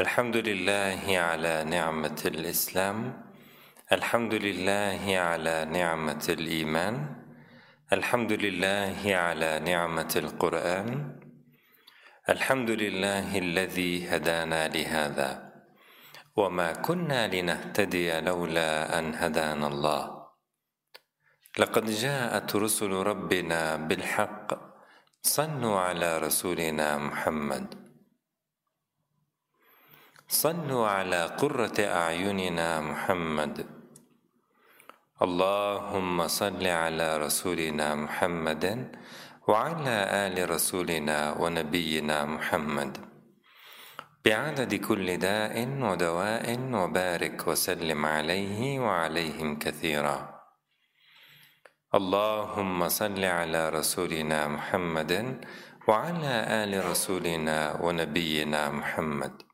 الحمد لله على نعمة الإسلام. الحمد لله على نعمة الإيمان. الحمد لله على نعمة القرآن. الحمد لله الذي هدانا لهذا. وما كنا لنهتدي لولا أن هدانا الله. لقد جاءت رسل ربنا بالحق. صلوا على رسولنا محمد. صلوا على قرة أعيننا محمد. اللهم صل على رسولنا محمد وعلى آل رسولنا ونبينا محمد. بعدد كل داء ودواء وبارك وسلم عليه وعليهم كثيرا. اللهم صل على رسولنا محمد وعلى آل رسولنا ونبينا محمد.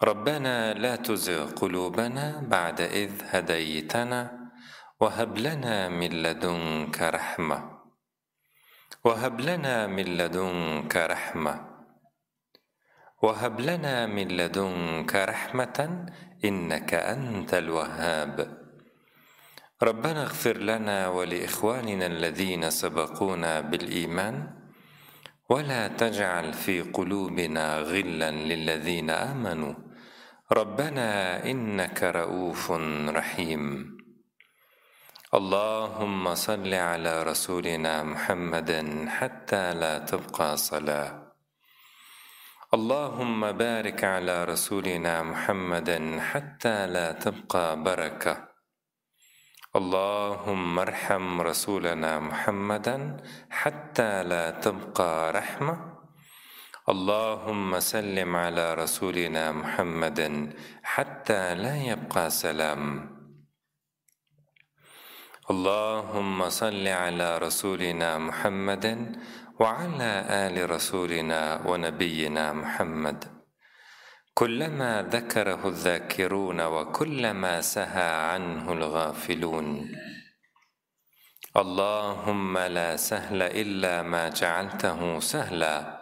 ربنا لا تزغ قلوبنا بعد إذ هديتنا وهب لنا من لدنك رحمة. وهب لنا من لدنك رحمة. وهب لنا من لدنك رحمة إنك أنت الوهاب. ربنا اغفر لنا ولإخواننا الذين سبقونا بالإيمان. ولا تجعل في قلوبنا غلا للذين آمنوا. ربنا إنك رؤوف رحيم. اللهم صل على رسولنا محمد حتى لا تبقى صلاة. اللهم بارك على رسولنا محمد حتى لا تبقى بركة. اللهم ارحم رسولنا محمدا حتى لا تبقى رحمة. اللهم سلم على رسولنا محمد حتى لا يبقى سلام. اللهم صل على رسولنا محمد وعلى آل رسولنا ونبينا محمد. كلما ذكره الذاكرون وكلما سهى عنه الغافلون. اللهم لا سهل إلا ما جعلته سهلا.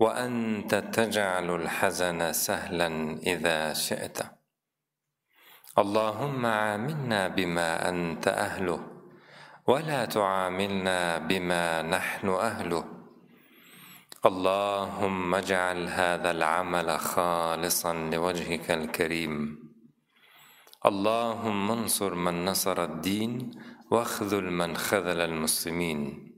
وأنت تجعل الحزن سهلا إذا شئت. اللهم عاملنا بما أنت أهله ولا تعاملنا بما نحن أهله. اللهم اجعل هذا العمل خالصا لوجهك الكريم. اللهم انصر من نصر الدين واخذل من خذل المسلمين.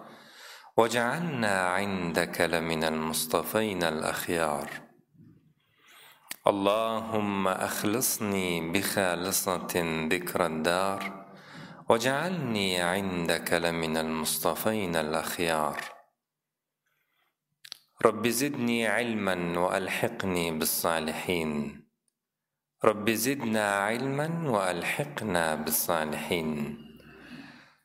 واجعلنا عندك لمن المصطفين الأخيار. اللهم أخلصني بخالصة ذكر الدار واجعلني عندك لمن المصطفين الأخيار. رب زدني علما وألحقني بالصالحين. رب زدنا علما وألحقنا بالصالحين.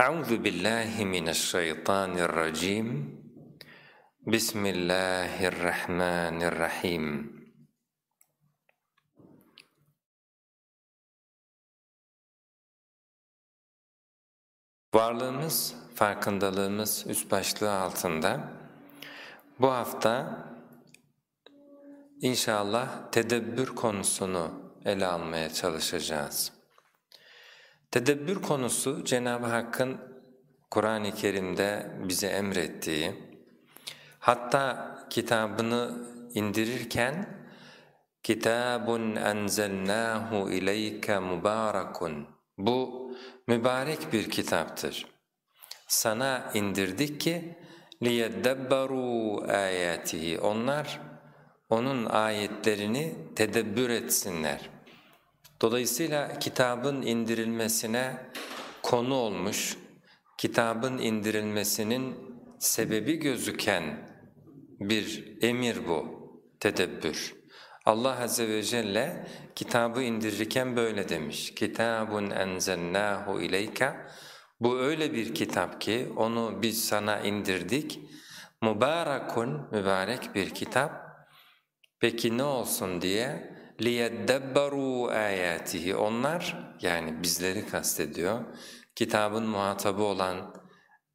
أعوذ بالله من الشيطان الرجيم بسم الله الرحمن الرحيم Varlığımız, farkındalığımız üst başlığı altında bu hafta inşallah tedebbür konusunu ele almaya çalışacağız. Tedebbür konusu Cenab-ı Hakk'ın Kur'an-ı Kerim'de bize emrettiği, hatta kitabını indirirken kitabun enzelnahu ileyke mubarakun bu mübarek bir kitaptır. Sana indirdik ki liyedebberu ayatihi onlar onun ayetlerini tedebbür etsinler. Dolayısıyla kitabın indirilmesine konu olmuş, kitabın indirilmesinin sebebi gözüken bir emir bu, tedebbür. Allah Azze ve Celle kitabı indirirken böyle demiş, kitabun enzelnahu ileyke, bu öyle bir kitap ki onu biz sana indirdik, mübarekun, mübarek bir kitap. Peki ne olsun diye لِيَدَّبَّرُوا آيَاتِهِ Onlar yani bizleri kastediyor. Kitabın muhatabı olan,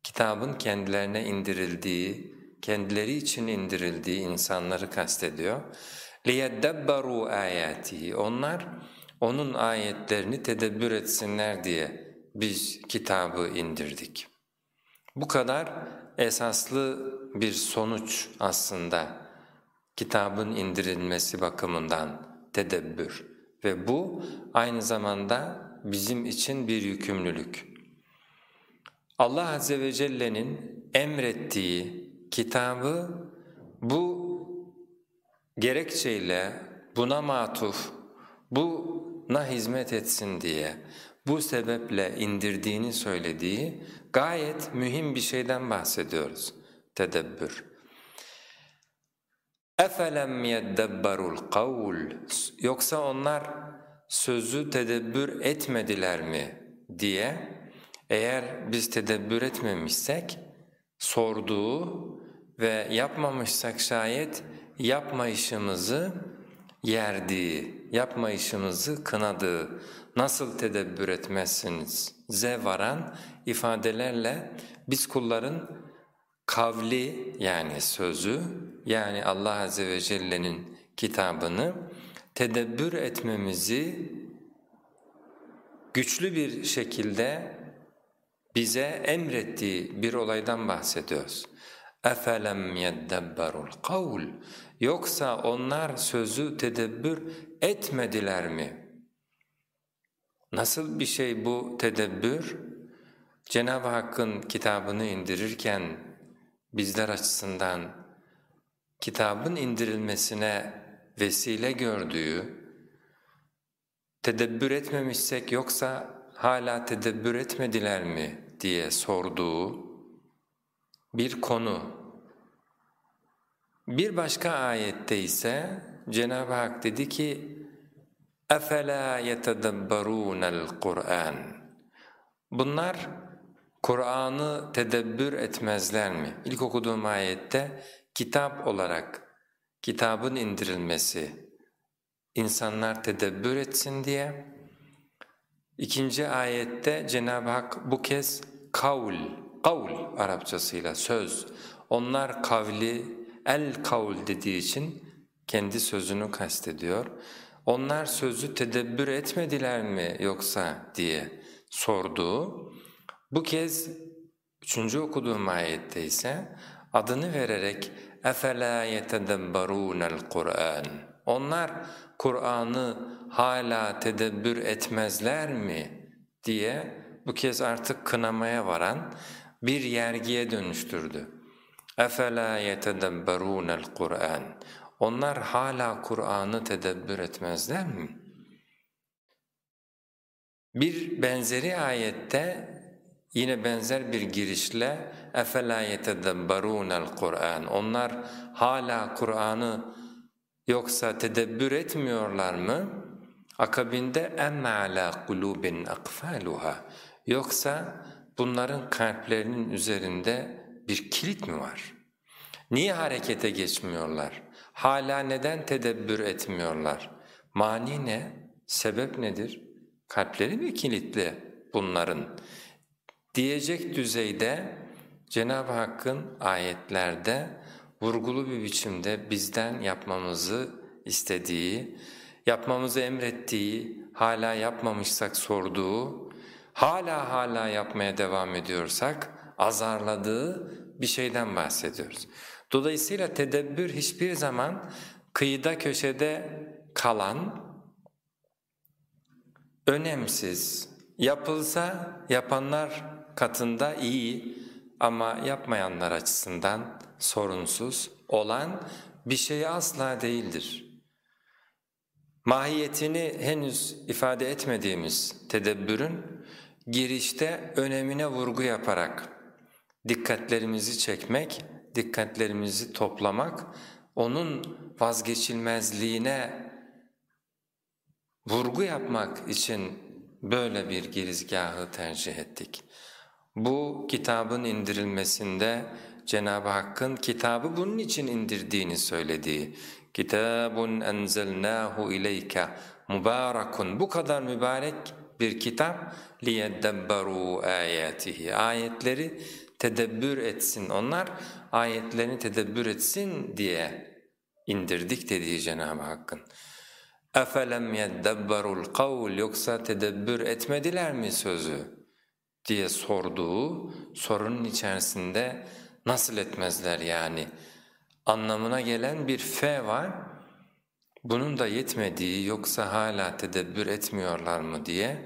kitabın kendilerine indirildiği, kendileri için indirildiği insanları kastediyor. لِيَدَّبَّرُوا آيَاتِهِ Onlar onun ayetlerini tedebbür etsinler diye biz kitabı indirdik. Bu kadar esaslı bir sonuç aslında kitabın indirilmesi bakımından tedebbür ve bu aynı zamanda bizim için bir yükümlülük. Allah Azze ve Celle'nin emrettiği kitabı bu gerekçeyle buna matuf, buna hizmet etsin diye bu sebeple indirdiğini söylediği gayet mühim bir şeyden bahsediyoruz, tedebbür. اَفَلَمْ يَدَّبَّرُوا الْقَوْلِ Yoksa onlar sözü tedebbür etmediler mi diye eğer biz tedebbür etmemişsek sorduğu ve yapmamışsak şayet yapmayışımızı yerdiği, yapmayışımızı kınadığı, nasıl tedebbür etmezsiniz ze varan ifadelerle biz kulların kavli yani sözü yani Allah Azze ve Celle'nin kitabını tedebbür etmemizi güçlü bir şekilde bize emrettiği bir olaydan bahsediyoruz. اَفَلَمْ يَدَّبَّرُوا الْقَوْلِ Yoksa onlar sözü tedebbür etmediler mi? Nasıl bir şey bu tedebbür? Cenab-ı Hakk'ın kitabını indirirken bizler açısından kitabın indirilmesine vesile gördüğü, tedebbür etmemişsek yoksa hala tedebbür etmediler mi diye sorduğu bir konu. Bir başka ayette ise Cenab-ı Hak dedi ki اَفَلَا يَتَدَبَّرُونَ الْقُرْآنِ Bunlar Kur'an'ı tedebbür etmezler mi? İlk okuduğum ayette kitap olarak kitabın indirilmesi insanlar tedebbür etsin diye. İkinci ayette Cenab-ı Hak bu kez kavl, kavl Arapçasıyla söz. Onlar kavli el kavl dediği için kendi sözünü kastediyor. Onlar sözü tedebbür etmediler mi yoksa diye sorduğu. Bu kez üçüncü okuduğum ayette ise adını vererek اَفَلَا يَتَدَبَّرُونَ الْقُرْآنِ Onlar Kur'an'ı hala tedebbür etmezler mi diye bu kez artık kınamaya varan bir yergiye dönüştürdü. اَفَلَا يَتَدَبَّرُونَ الْقُرْآنِ Onlar hala Kur'an'ı tedebbür etmezler mi? Bir benzeri ayette Yine benzer bir girişle efela yetedebberunel Kur'an. Onlar hala Kur'an'ı yoksa tedebbür etmiyorlar mı? Akabinde emme ala kulubin akfaluha. Yoksa bunların kalplerinin üzerinde bir kilit mi var? Niye harekete geçmiyorlar? Hala neden tedebbür etmiyorlar? Mani ne? Sebep nedir? Kalpleri mi kilitli bunların? Diyecek düzeyde Cenab-ı Hakk'ın ayetlerde vurgulu bir biçimde bizden yapmamızı istediği, yapmamızı emrettiği, hala yapmamışsak sorduğu, hala hala yapmaya devam ediyorsak azarladığı bir şeyden bahsediyoruz. Dolayısıyla tedebbür hiçbir zaman kıyıda köşede kalan, önemsiz, yapılsa yapanlar katında iyi ama yapmayanlar açısından sorunsuz olan bir şey asla değildir. Mahiyetini henüz ifade etmediğimiz tedebbürün girişte önemine vurgu yaparak dikkatlerimizi çekmek, dikkatlerimizi toplamak, onun vazgeçilmezliğine vurgu yapmak için böyle bir girizgahı tercih ettik. Bu kitabın indirilmesinde Cenab-ı Hakk'ın kitabı bunun için indirdiğini söylediği kitabun enzelnahu ileyke mübarekun bu kadar mübarek bir kitap liyedebberu ayatihi ayetleri tedebbür etsin onlar ayetlerini tedebbür etsin diye indirdik dediği Cenab-ı Hakk'ın. اَفَلَمْ يَدَّبَّرُوا الْقَوْلِ Yoksa tedebbür etmediler mi sözü? diye sorduğu sorunun içerisinde nasıl etmezler yani anlamına gelen bir f var. Bunun da yetmediği yoksa hala tedebbür etmiyorlar mı diye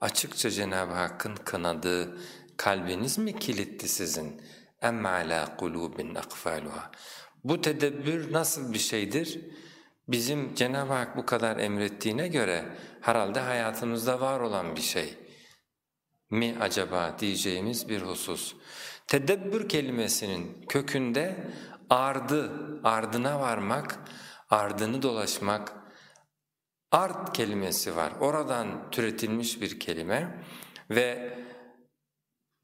açıkça Cenab-ı Hakk'ın kınadığı kalbiniz mi kilitli sizin? اَمَّ عَلَى قُلُوبٍ اَقْفَالُهَا Bu tedebbür nasıl bir şeydir? Bizim Cenab-ı Hak bu kadar emrettiğine göre herhalde hayatımızda var olan bir şey mi acaba diyeceğimiz bir husus. Tedebbür kelimesinin kökünde ardı, ardına varmak, ardını dolaşmak, art kelimesi var. Oradan türetilmiş bir kelime ve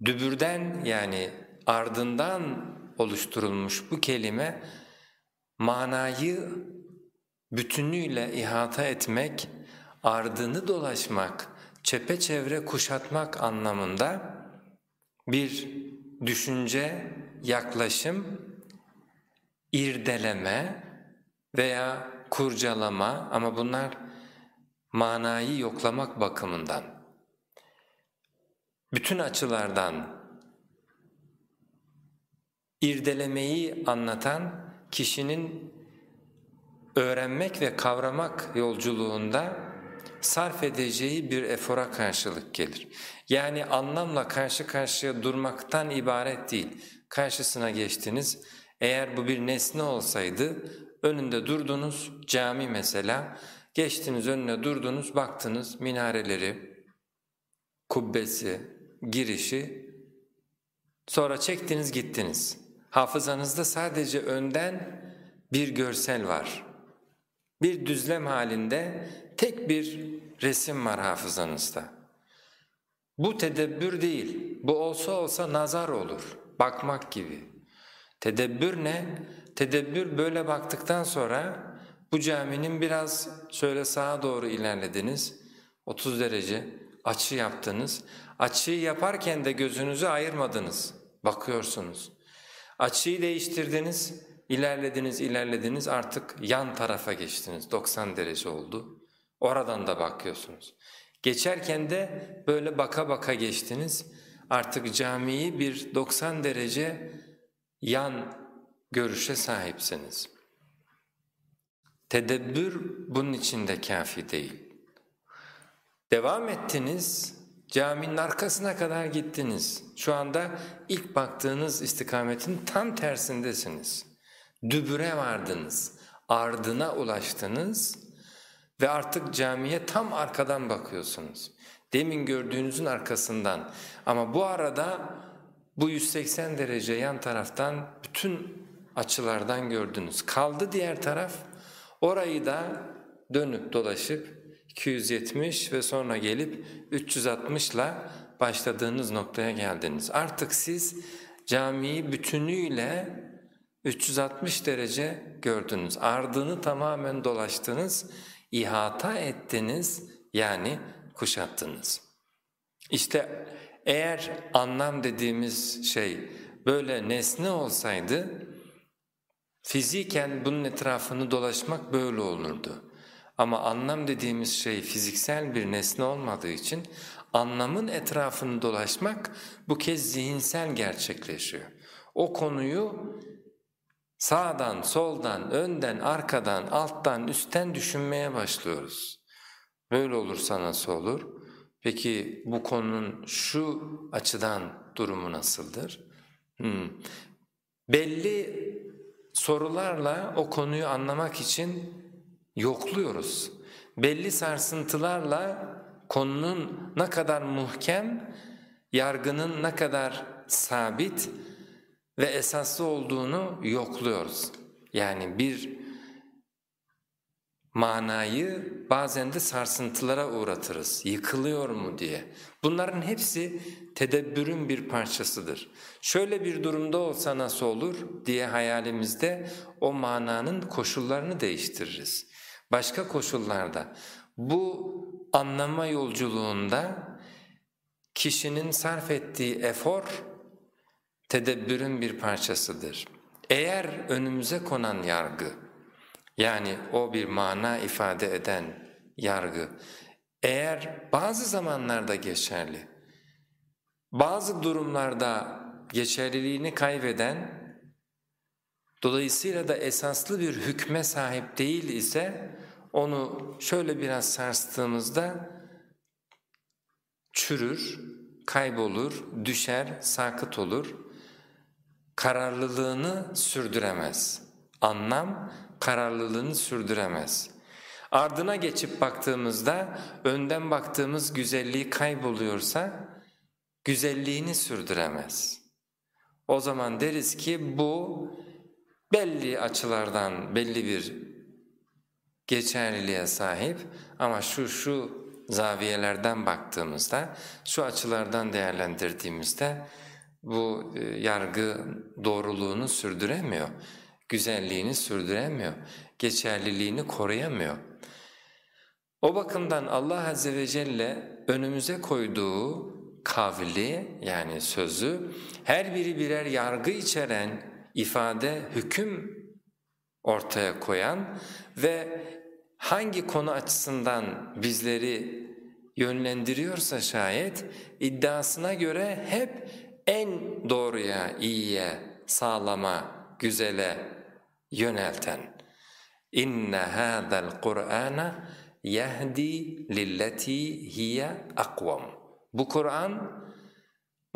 dübürden yani ardından oluşturulmuş bu kelime manayı bütünüyle ihata etmek, ardını dolaşmak, çepeçevre kuşatmak anlamında bir düşünce, yaklaşım, irdeleme veya kurcalama ama bunlar manayı yoklamak bakımından bütün açılardan irdelemeyi anlatan kişinin öğrenmek ve kavramak yolculuğunda sarf edeceği bir efora karşılık gelir. Yani anlamla karşı karşıya durmaktan ibaret değil. Karşısına geçtiniz, eğer bu bir nesne olsaydı önünde durdunuz, cami mesela, geçtiniz önüne durdunuz, baktınız minareleri, kubbesi, girişi, sonra çektiniz gittiniz. Hafızanızda sadece önden bir görsel var. Bir düzlem halinde tek bir resim var hafızanızda. Bu tedebbür değil, bu olsa olsa nazar olur, bakmak gibi. Tedebbür ne? Tedebbür böyle baktıktan sonra Bu caminin biraz şöyle sağa doğru ilerlediniz, 30 derece açı yaptınız. Açıyı yaparken de gözünüzü ayırmadınız, bakıyorsunuz. Açıyı değiştirdiniz, ilerlediniz, ilerlediniz artık yan tarafa geçtiniz, 90 derece oldu. Oradan da bakıyorsunuz. Geçerken de böyle baka baka geçtiniz, artık camiyi bir 90 derece yan görüşe sahipsiniz. Tedebbür bunun için de kafi değil. Devam ettiniz, caminin arkasına kadar gittiniz. Şu anda ilk baktığınız istikametin tam tersindesiniz. Dübüre vardınız, ardına ulaştınız ve artık camiye tam arkadan bakıyorsunuz. Demin gördüğünüzün arkasından ama bu arada bu 180 derece yan taraftan bütün açılardan gördünüz. Kaldı diğer taraf, orayı da dönüp dolaşıp 270 ve sonra gelip 360 ile başladığınız noktaya geldiniz. Artık siz camiyi bütünüyle 360 derece gördünüz. Ardını tamamen dolaştınız, ihata ettiniz yani kuşattınız. İşte eğer anlam dediğimiz şey böyle nesne olsaydı fiziken bunun etrafını dolaşmak böyle olurdu. Ama anlam dediğimiz şey fiziksel bir nesne olmadığı için anlamın etrafını dolaşmak bu kez zihinsel gerçekleşiyor. O konuyu sağdan, soldan, önden, arkadan, alttan, üstten düşünmeye başlıyoruz. Böyle olursa nasıl olur? Peki bu konunun şu açıdan durumu nasıldır? Hmm. Belli sorularla o konuyu anlamak için yokluyoruz. Belli sarsıntılarla konunun ne kadar muhkem, yargının ne kadar sabit ve esaslı olduğunu yokluyoruz. Yani bir manayı bazen de sarsıntılara uğratırız, yıkılıyor mu diye. Bunların hepsi tedebbürün bir parçasıdır. Şöyle bir durumda olsa nasıl olur diye hayalimizde o mananın koşullarını değiştiririz. Başka koşullarda bu anlama yolculuğunda kişinin sarf ettiği efor tedebbürün bir parçasıdır. Eğer önümüze konan yargı yani o bir mana ifade eden yargı eğer bazı zamanlarda geçerli, bazı durumlarda geçerliliğini kaybeden dolayısıyla da esaslı bir hükme sahip değil ise onu şöyle biraz sarstığımızda çürür, kaybolur, düşer, sakıt olur. Kararlılığını sürdüremez. Anlam kararlılığını sürdüremez. Ardına geçip baktığımızda önden baktığımız güzelliği kayboluyorsa güzelliğini sürdüremez. O zaman deriz ki bu belli açılardan belli bir geçerliliğe sahip ama şu şu zaviyelerden baktığımızda, şu açılardan değerlendirdiğimizde bu e, yargı doğruluğunu sürdüremiyor, güzelliğini sürdüremiyor, geçerliliğini koruyamıyor. O bakımdan Allah Azze ve Celle önümüze koyduğu kavli yani sözü her biri birer yargı içeren ifade, hüküm ortaya koyan ve hangi konu açısından bizleri yönlendiriyorsa şayet iddiasına göre hep en doğruya, iyiye, sağlama, güzele yönelten. İnne hâzel Kur'âne yehdi lilleti hiye akvam. Bu Kur'an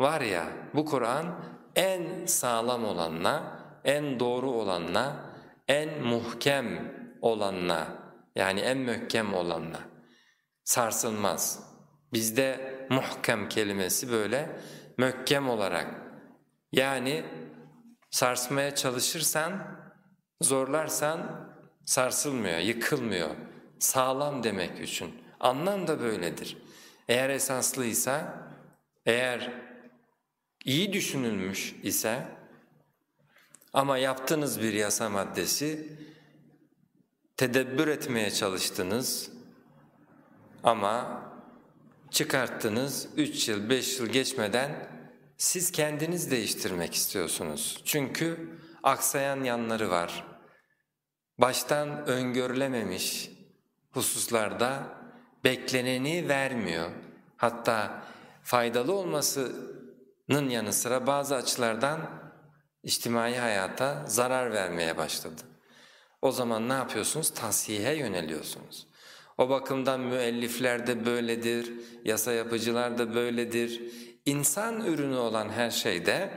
var ya, bu Kur'an en sağlam olanla, en doğru olanla, en muhkem olanla yani en mühkem olanla sarsılmaz. Bizde muhkem kelimesi böyle mühkem olarak yani sarsmaya çalışırsan, zorlarsan sarsılmıyor, yıkılmıyor. Sağlam demek için. Anlam da böyledir. Eğer esaslıysa, eğer iyi düşünülmüş ise ama yaptığınız bir yasa maddesi tedebbür etmeye çalıştınız ama çıkarttınız, üç yıl, beş yıl geçmeden siz kendiniz değiştirmek istiyorsunuz. Çünkü aksayan yanları var. Baştan öngörülememiş hususlarda bekleneni vermiyor. Hatta faydalı olmasının yanı sıra bazı açılardan içtimai hayata zarar vermeye başladı. O zaman ne yapıyorsunuz? Tasihe yöneliyorsunuz. O bakımdan müellifler de böyledir, yasa yapıcılar da böyledir. İnsan ürünü olan her şeyde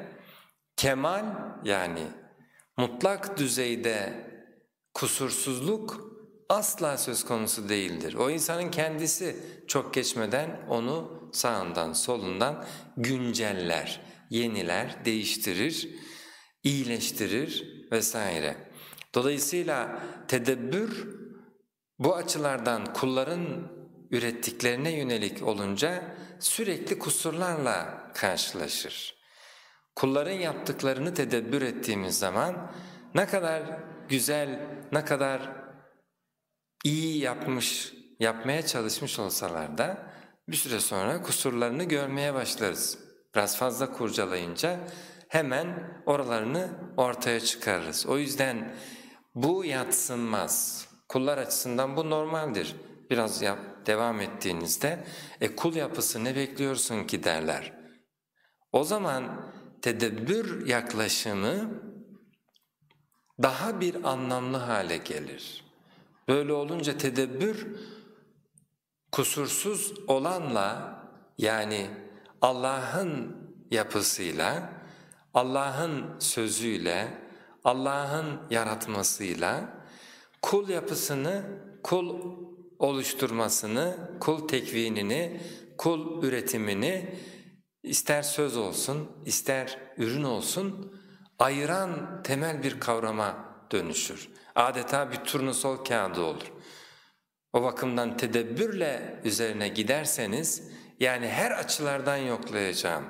kemal yani mutlak düzeyde kusursuzluk asla söz konusu değildir. O insanın kendisi çok geçmeden onu sağından solundan günceller, yeniler, değiştirir, iyileştirir vesaire. Dolayısıyla tedebbür bu açılardan kulların ürettiklerine yönelik olunca sürekli kusurlarla karşılaşır. Kulların yaptıklarını tedebbür ettiğimiz zaman ne kadar güzel, ne kadar iyi yapmış, yapmaya çalışmış olsalar da bir süre sonra kusurlarını görmeye başlarız. Biraz fazla kurcalayınca hemen oralarını ortaya çıkarırız. O yüzden bu yatsınmaz. Kullar açısından bu normaldir. Biraz yap, devam ettiğinizde e kul yapısı ne bekliyorsun ki derler. O zaman tedebbür yaklaşımı daha bir anlamlı hale gelir. Böyle olunca tedebbür kusursuz olanla yani Allah'ın yapısıyla, Allah'ın sözüyle, Allah'ın yaratmasıyla kul yapısını, kul oluşturmasını, kul tekvinini, kul üretimini ister söz olsun, ister ürün olsun ayıran temel bir kavrama dönüşür. Adeta bir turnusol kağıdı olur. O bakımdan tedebbürle üzerine giderseniz yani her açılardan yoklayacağım.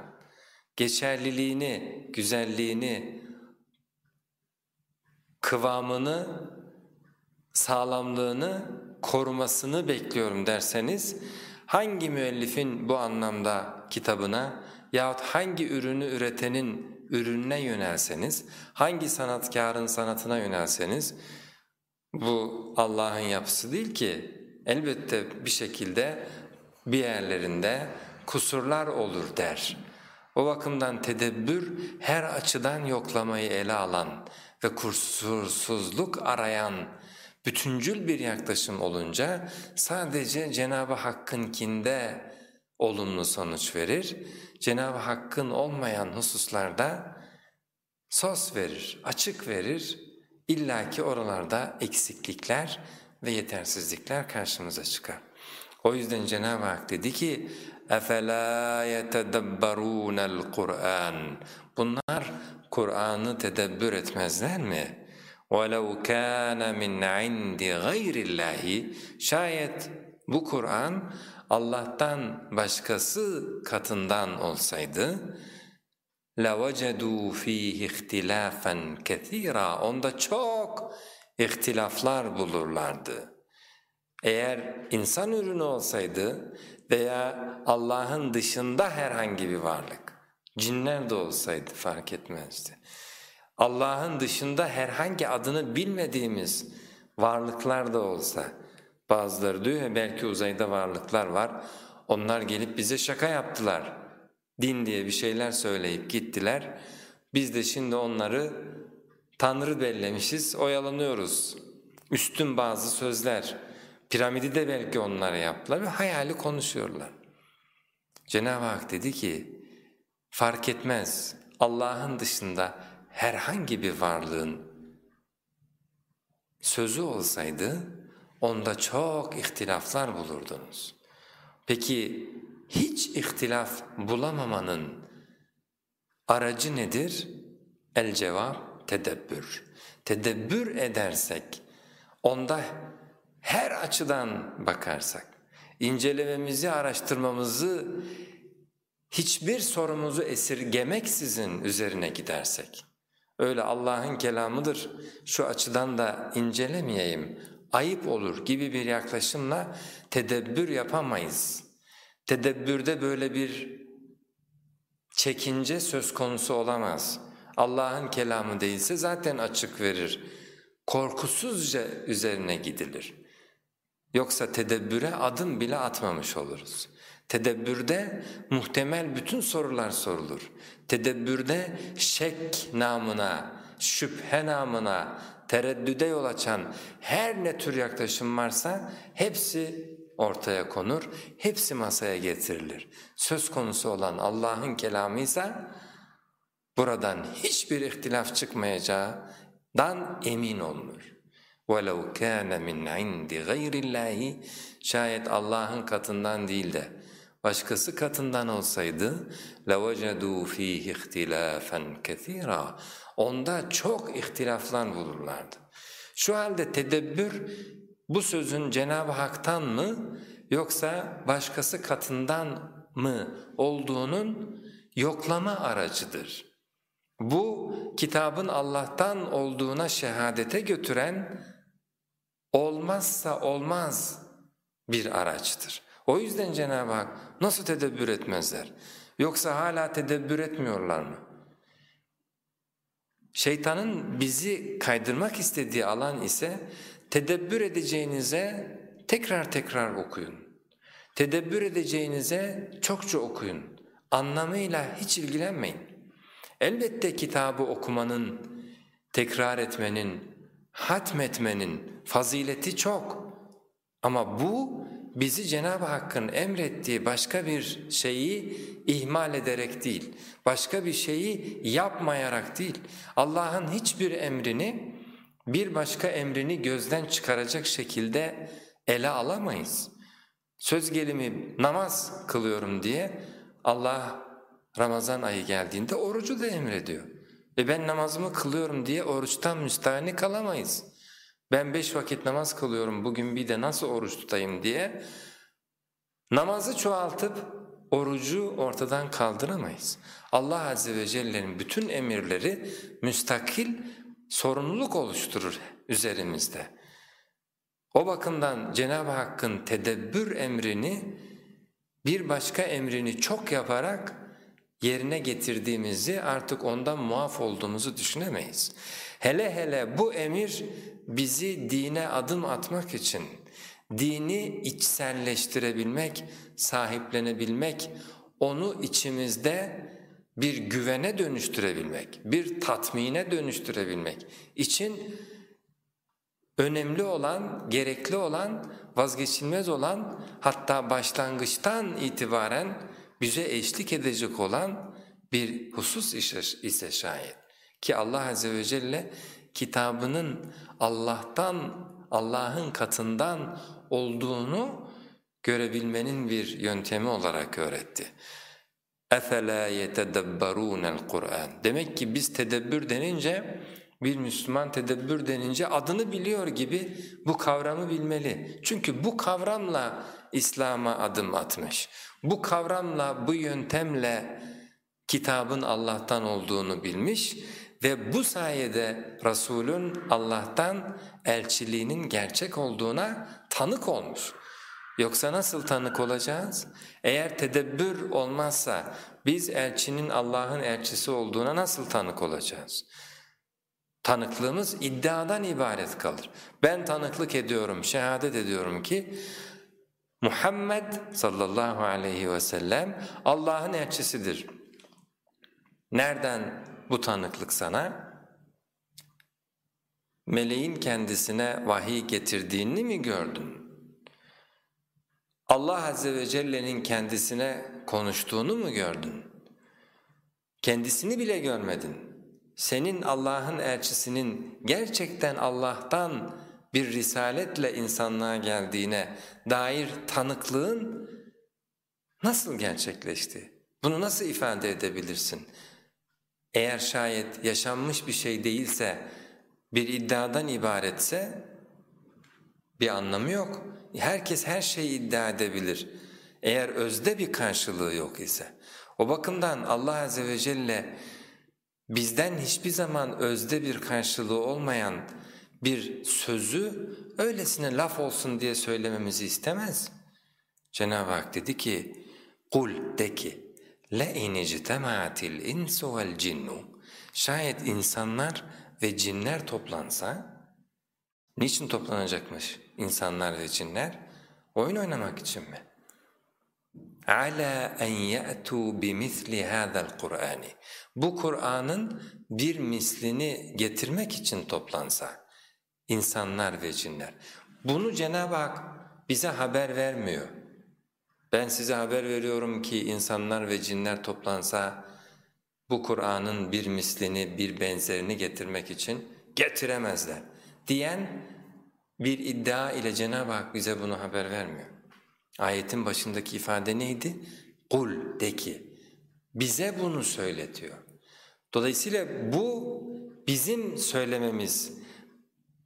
Geçerliliğini, güzelliğini, kıvamını, sağlamlığını korumasını bekliyorum derseniz hangi müellifin bu anlamda kitabına yahut hangi ürünü üretenin ürününe yönelseniz, hangi sanatkarın sanatına yönelseniz bu Allah'ın yapısı değil ki. Elbette bir şekilde bir yerlerinde kusurlar olur der. O bakımdan tedebbür her açıdan yoklamayı ele alan ve kusursuzluk arayan bütüncül bir yaklaşım olunca sadece Cenab-ı Hakk'ınkinde olumlu sonuç verir. Cenab-ı Hakk'ın olmayan hususlarda sos verir, açık verir. İlla ki oralarda eksiklikler ve yetersizlikler karşımıza çıkar. O yüzden Cenab-ı Hak dedi ki اَفَلَا يَتَدَبَّرُونَ الْقُرْآنِ Bunlar Kur'an'ı tedebbür etmezler mi? وَلَوْ كَانَ مِنْ عِنْدِ غَيْرِ اللّٰهِ Şayet bu Kur'an Allah'tan başkası katından olsaydı لَوَجَدُوا ف۪يهِ اِخْتِلَافًا كَثِيرًا Onda çok ihtilaflar bulurlardı. Eğer insan ürünü olsaydı veya Allah'ın dışında herhangi bir varlık, cinler de olsaydı fark etmezdi. Allah'ın dışında herhangi adını bilmediğimiz varlıklar da olsa, bazıları diyor ya belki uzayda varlıklar var, onlar gelip bize şaka yaptılar, din diye bir şeyler söyleyip gittiler, biz de şimdi onları Tanrı bellemişiz, oyalanıyoruz. Üstün bazı sözler, piramidi de belki onlara yaptılar ve hayali konuşuyorlar. Cenab-ı Hak dedi ki, fark etmez Allah'ın dışında herhangi bir varlığın sözü olsaydı onda çok ihtilaflar bulurdunuz. Peki hiç ihtilaf bulamamanın aracı nedir? El cevap tedebbür. Tedebbür edersek, onda her açıdan bakarsak, incelememizi, araştırmamızı hiçbir sorumuzu esirgemeksizin üzerine gidersek, öyle Allah'ın kelamıdır, şu açıdan da incelemeyeyim, ayıp olur gibi bir yaklaşımla tedebbür yapamayız. Tedebbürde böyle bir çekince söz konusu olamaz. Allah'ın kelamı değilse zaten açık verir. Korkusuzca üzerine gidilir. Yoksa tedebbüre adım bile atmamış oluruz. Tedebbürde muhtemel bütün sorular sorulur. Tedebbürde şek namına, şüphe namına, tereddüde yol açan her ne tür yaklaşım varsa hepsi ortaya konur, hepsi masaya getirilir. Söz konusu olan Allah'ın kelamıysa buradan hiçbir ihtilaf çıkmayacağından emin olunur. وَلَوْ كَانَ مِنْ عِنْدِ غَيْرِ اللّٰهِ Şayet Allah'ın katından değil de başkası katından olsaydı لَوَجَدُوا ف۪يهِ اخْتِلَافًا كَثِيرًا Onda çok ihtilaflar bulurlardı. Şu halde tedebbür bu sözün Cenab-ı Hak'tan mı yoksa başkası katından mı olduğunun yoklama aracıdır. Bu kitabın Allah'tan olduğuna şehadete götüren olmazsa olmaz bir araçtır. O yüzden Cenab-ı Hak nasıl tedebbür etmezler? Yoksa hala tedebbür etmiyorlar mı? Şeytanın bizi kaydırmak istediği alan ise tedebbür edeceğinize tekrar tekrar okuyun. Tedebbür edeceğinize çokça okuyun. Anlamıyla hiç ilgilenmeyin. Elbette kitabı okumanın, tekrar etmenin, hatmetmenin fazileti çok. Ama bu bizi Cenab-ı Hakk'ın emrettiği başka bir şeyi ihmal ederek değil, başka bir şeyi yapmayarak değil, Allah'ın hiçbir emrini bir başka emrini gözden çıkaracak şekilde ele alamayız. Söz gelimi namaz kılıyorum diye Allah Ramazan ayı geldiğinde orucu da emrediyor. Ve ben namazımı kılıyorum diye oruçtan müstahni kalamayız. Ben beş vakit namaz kılıyorum bugün bir de nasıl oruç tutayım diye namazı çoğaltıp orucu ortadan kaldıramayız. Allah Azze ve Celle'nin bütün emirleri müstakil sorumluluk oluşturur üzerimizde. O bakımdan Cenab-ı Hakk'ın tedebbür emrini bir başka emrini çok yaparak yerine getirdiğimizi artık ondan muaf olduğumuzu düşünemeyiz. Hele hele bu emir bizi dine adım atmak için, dini içselleştirebilmek, sahiplenebilmek, onu içimizde bir güvene dönüştürebilmek, bir tatmine dönüştürebilmek için önemli olan, gerekli olan, vazgeçilmez olan hatta başlangıçtan itibaren bize eşlik edecek olan bir husus ise şayet. Ki Allah Azze ve Celle kitabının Allah'tan, Allah'ın katından olduğunu görebilmenin bir yöntemi olarak öğretti. اَفَلَا يَتَدَبَّرُونَ الْقُرْآنِ Demek ki biz tedebbür denince, bir Müslüman tedebbür denince adını biliyor gibi bu kavramı bilmeli. Çünkü bu kavramla İslam'a adım atmış. Bu kavramla, bu yöntemle kitabın Allah'tan olduğunu bilmiş ve bu sayede Resulün Allah'tan elçiliğinin gerçek olduğuna tanık olmuş. Yoksa nasıl tanık olacağız? Eğer tedebbür olmazsa biz elçinin Allah'ın elçisi olduğuna nasıl tanık olacağız? Tanıklığımız iddiadan ibaret kalır. Ben tanıklık ediyorum, şehadet ediyorum ki Muhammed sallallahu aleyhi ve sellem Allah'ın elçisidir. Nereden bu tanıklık sana? Meleğin kendisine vahiy getirdiğini mi gördün? Allah Azze ve Celle'nin kendisine konuştuğunu mu gördün? Kendisini bile görmedin. Senin Allah'ın elçisinin gerçekten Allah'tan bir risaletle insanlığa geldiğine dair tanıklığın nasıl gerçekleşti? Bunu nasıl ifade edebilirsin? Eğer şayet yaşanmış bir şey değilse, bir iddiadan ibaretse bir anlamı yok. Herkes her şeyi iddia edebilir. Eğer özde bir karşılığı yok ise. O bakımdan Allah Azze ve Celle bizden hiçbir zaman özde bir karşılığı olmayan bir sözü öylesine laf olsun diye söylememizi istemez. Cenab-ı Hak dedi ki, قُلْ de ki, لَاِنْ اجْتَمَعَتِ الْاِنْسُ وَالْجِنُّ Şayet insanlar ve cinler toplansa, niçin toplanacakmış insanlar ve cinler? Oyun oynamak için mi? ala en ya'tu bimithli hadzal Kur'an. Bu Kur'an'ın bir mislini getirmek için toplansa insanlar ve cinler. Bunu Cenab-ı Hak bize haber vermiyor. Ben size haber veriyorum ki insanlar ve cinler toplansa bu Kur'an'ın bir mislini, bir benzerini getirmek için getiremezler diyen bir iddia ile Cenab-ı Hak bize bunu haber vermiyor. Ayetin başındaki ifade neydi? Kul de ki bize bunu söyletiyor. Dolayısıyla bu bizim söylememiz,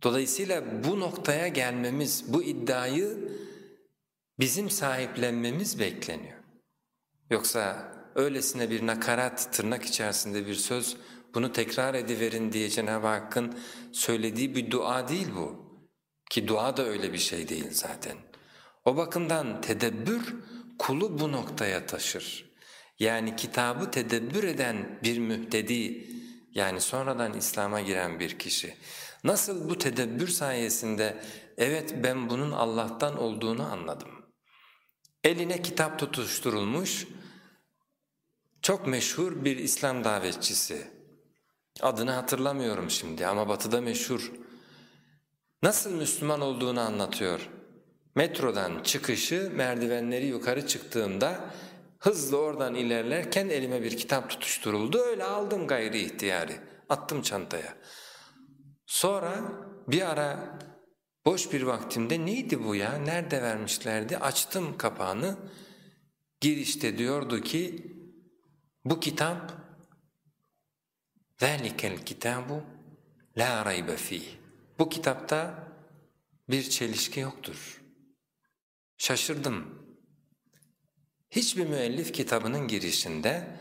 dolayısıyla bu noktaya gelmemiz, bu iddiayı bizim sahiplenmemiz bekleniyor. Yoksa öylesine bir nakarat, tırnak içerisinde bir söz, bunu tekrar ediverin diye Cenab-ı Hakk'ın söylediği bir dua değil bu. Ki dua da öyle bir şey değil zaten. O bakımdan tedebbür kulu bu noktaya taşır. Yani kitabı tedebbür eden bir mühtedi, yani sonradan İslam'a giren bir kişi, nasıl bu tedebbür sayesinde evet ben bunun Allah'tan olduğunu anladım. Eline kitap tutuşturulmuş, çok meşhur bir İslam davetçisi, adını hatırlamıyorum şimdi ama batıda meşhur, nasıl Müslüman olduğunu anlatıyor. Metrodan çıkışı merdivenleri yukarı çıktığımda hızlı oradan ilerlerken elime bir kitap tutuşturuldu. Öyle aldım gayri ihtiyari. Attım çantaya. Sonra bir ara boş bir vaktimde neydi bu ya nerede vermişlerdi açtım kapağını. Girişte diyordu ki bu kitap ذَٰلِكَ الْكِتَابُ لَا رَيْبَ ف۪يهِ Bu kitapta bir çelişki yoktur. Şaşırdım. Hiçbir müellif kitabının girişinde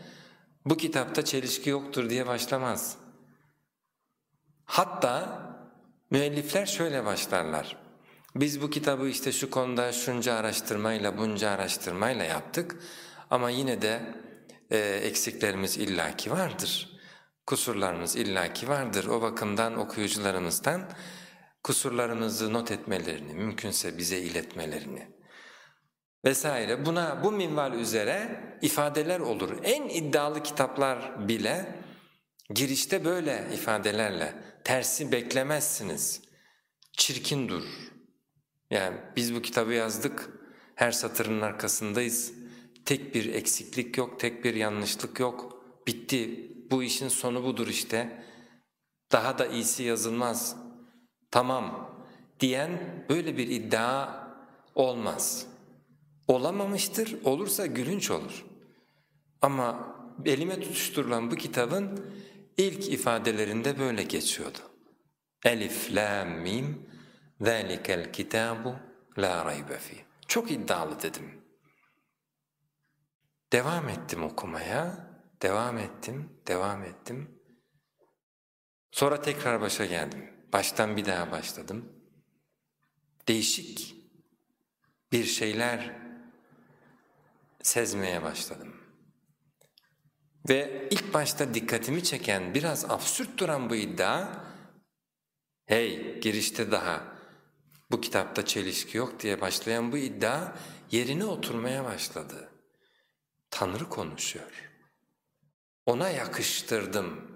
bu kitapta çelişki yoktur diye başlamaz. Hatta müellifler şöyle başlarlar. Biz bu kitabı işte şu konuda şunca araştırmayla bunca araştırmayla yaptık ama yine de e, eksiklerimiz illaki vardır. Kusurlarımız illaki vardır. O bakımdan okuyucularımızdan kusurlarımızı not etmelerini, mümkünse bize iletmelerini vesaire buna bu minval üzere ifadeler olur. En iddialı kitaplar bile girişte böyle ifadelerle tersi beklemezsiniz. Çirkin dur. Yani biz bu kitabı yazdık, her satırın arkasındayız. Tek bir eksiklik yok, tek bir yanlışlık yok. Bitti, bu işin sonu budur işte. Daha da iyisi yazılmaz. Tamam diyen böyle bir iddia olmaz. Olamamıştır, olursa gülünç olur. Ama elime tutuşturulan bu kitabın ilk ifadelerinde böyle geçiyordu. Elif, lam, mim, ذَٰلِكَ kitabu la raybe ف۪يهِ Çok iddialı dedim. Devam ettim okumaya, devam ettim, devam ettim. Sonra tekrar başa geldim. Baştan bir daha başladım. Değişik bir şeyler sezmeye başladım. Ve ilk başta dikkatimi çeken biraz absürt duran bu iddia, hey girişte daha bu kitapta çelişki yok diye başlayan bu iddia yerine oturmaya başladı. Tanrı konuşuyor. Ona yakıştırdım.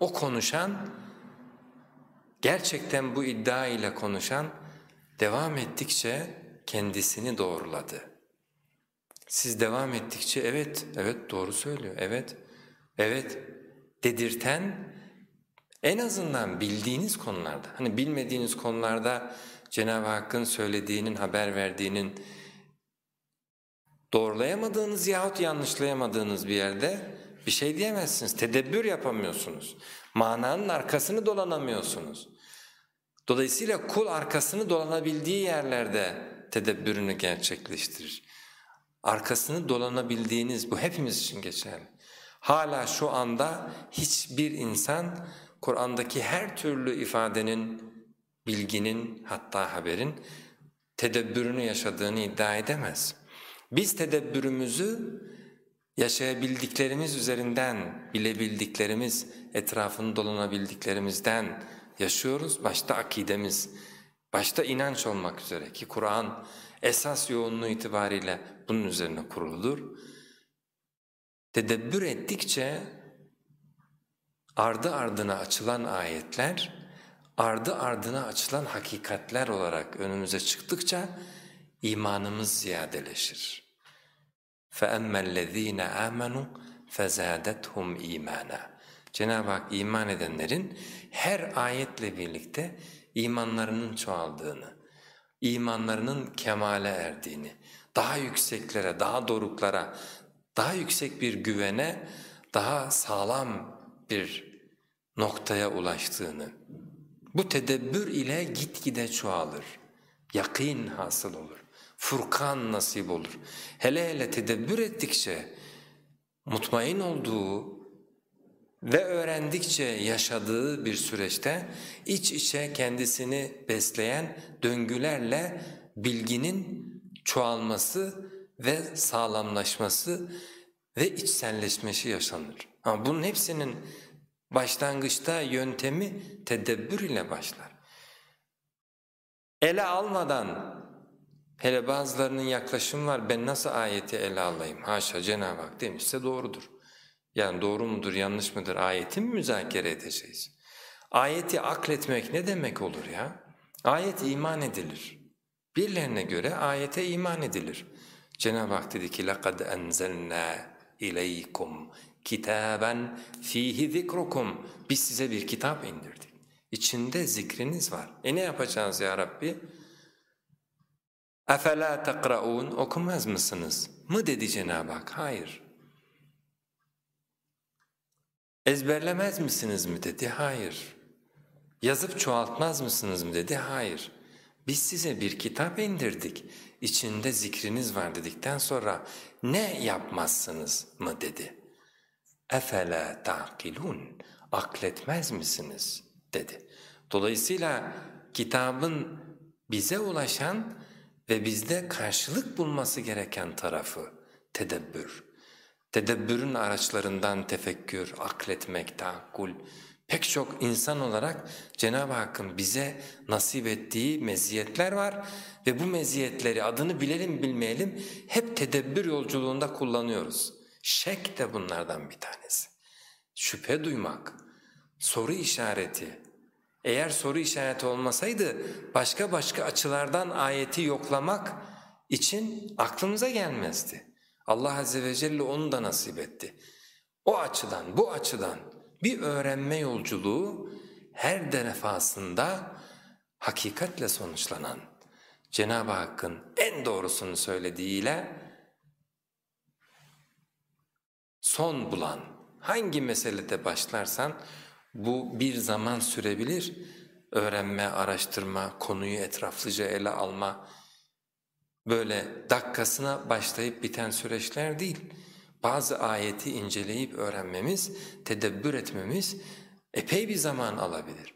O konuşan, gerçekten bu iddia ile konuşan devam ettikçe kendisini doğruladı. Siz devam ettikçe evet, evet doğru söylüyor, evet, evet dedirten en azından bildiğiniz konularda, hani bilmediğiniz konularda Cenab-ı Hakk'ın söylediğinin, haber verdiğinin doğrulayamadığınız yahut yanlışlayamadığınız bir yerde bir şey diyemezsiniz, tedebbür yapamıyorsunuz. Mananın arkasını dolanamıyorsunuz. Dolayısıyla kul arkasını dolanabildiği yerlerde tedebbürünü gerçekleştirir arkasını dolanabildiğiniz, bu hepimiz için geçerli. Hala şu anda hiçbir insan Kur'an'daki her türlü ifadenin bilginin hatta haberin tedebbürünü yaşadığını iddia edemez. Biz tedebbürümüzü yaşayabildiklerimiz üzerinden, bilebildiklerimiz, etrafını dolanabildiklerimizden yaşıyoruz. Başta akidemiz, başta inanç olmak üzere ki Kur'an esas yoğunluğu itibariyle bunun üzerine kuruludur. Tedebbür ettikçe ardı ardına açılan ayetler, ardı ardına açılan hakikatler olarak önümüze çıktıkça imanımız ziyadeleşir. فَأَمَّا الَّذ۪ينَ آمَنُوا فَزَادَتْهُمْ اِيمَانًا Cenab-ı Hak iman edenlerin her ayetle birlikte imanlarının çoğaldığını, imanlarının kemale erdiğini, daha yükseklere, daha doruklara, daha yüksek bir güvene, daha sağlam bir noktaya ulaştığını, bu tedebbür ile gitgide çoğalır, yakin hasıl olur, furkan nasip olur. Hele hele tedebbür ettikçe mutmain olduğu ve öğrendikçe yaşadığı bir süreçte iç içe kendisini besleyen döngülerle bilginin çoğalması ve sağlamlaşması ve içselleşmesi yaşanır. Ama bunun hepsinin başlangıçta yöntemi tedebbür ile başlar. Ele almadan, hele bazılarının yaklaşımı var, ben nasıl ayeti ele alayım? Haşa Cenab-ı Hak demişse doğrudur. Yani doğru mudur, yanlış mıdır ayeti mi müzakere edeceğiz? Ayeti akletmek ne demek olur ya? Ayet iman edilir. Birilerine göre ayete iman edilir. Cenab-ı Hak dedi ki لَقَدْ أَنْزَلْنَا اِلَيْكُمْ kitaben fihi zikrukum. Biz size bir kitap indirdik. İçinde zikriniz var. E ne yapacağız ya Rabbi? اَفَلَا تَقْرَؤُونَ Okumaz mısınız? Mı dedi Cenab-ı Hak? Hayır. Ezberlemez misiniz mi dedi? Hayır. Yazıp çoğaltmaz mısınız mı dedi? Hayır. biz size bir kitap indirdik, içinde zikriniz var dedikten sonra ne yapmazsınız mı dedi. Efela taqilun akletmez misiniz dedi. Dolayısıyla kitabın bize ulaşan ve bizde karşılık bulması gereken tarafı tedebbür. Tedebbürün araçlarından tefekkür, akletmek, taakkul, pek çok insan olarak Cenab-ı Hakk'ın bize nasip ettiği meziyetler var ve bu meziyetleri adını bilelim bilmeyelim hep tedebbür yolculuğunda kullanıyoruz. Şek de bunlardan bir tanesi. Şüphe duymak, soru işareti. Eğer soru işareti olmasaydı başka başka açılardan ayeti yoklamak için aklımıza gelmezdi. Allah Azze ve Celle onu da nasip etti. O açıdan, bu açıdan bir öğrenme yolculuğu her defasında hakikatle sonuçlanan, Cenab-ı Hakk'ın en doğrusunu söylediğiyle son bulan, hangi meselede başlarsan bu bir zaman sürebilir. Öğrenme, araştırma, konuyu etraflıca ele alma, böyle dakikasına başlayıp biten süreçler değil. Bazı ayeti inceleyip öğrenmemiz, tedebbür etmemiz epey bir zaman alabilir.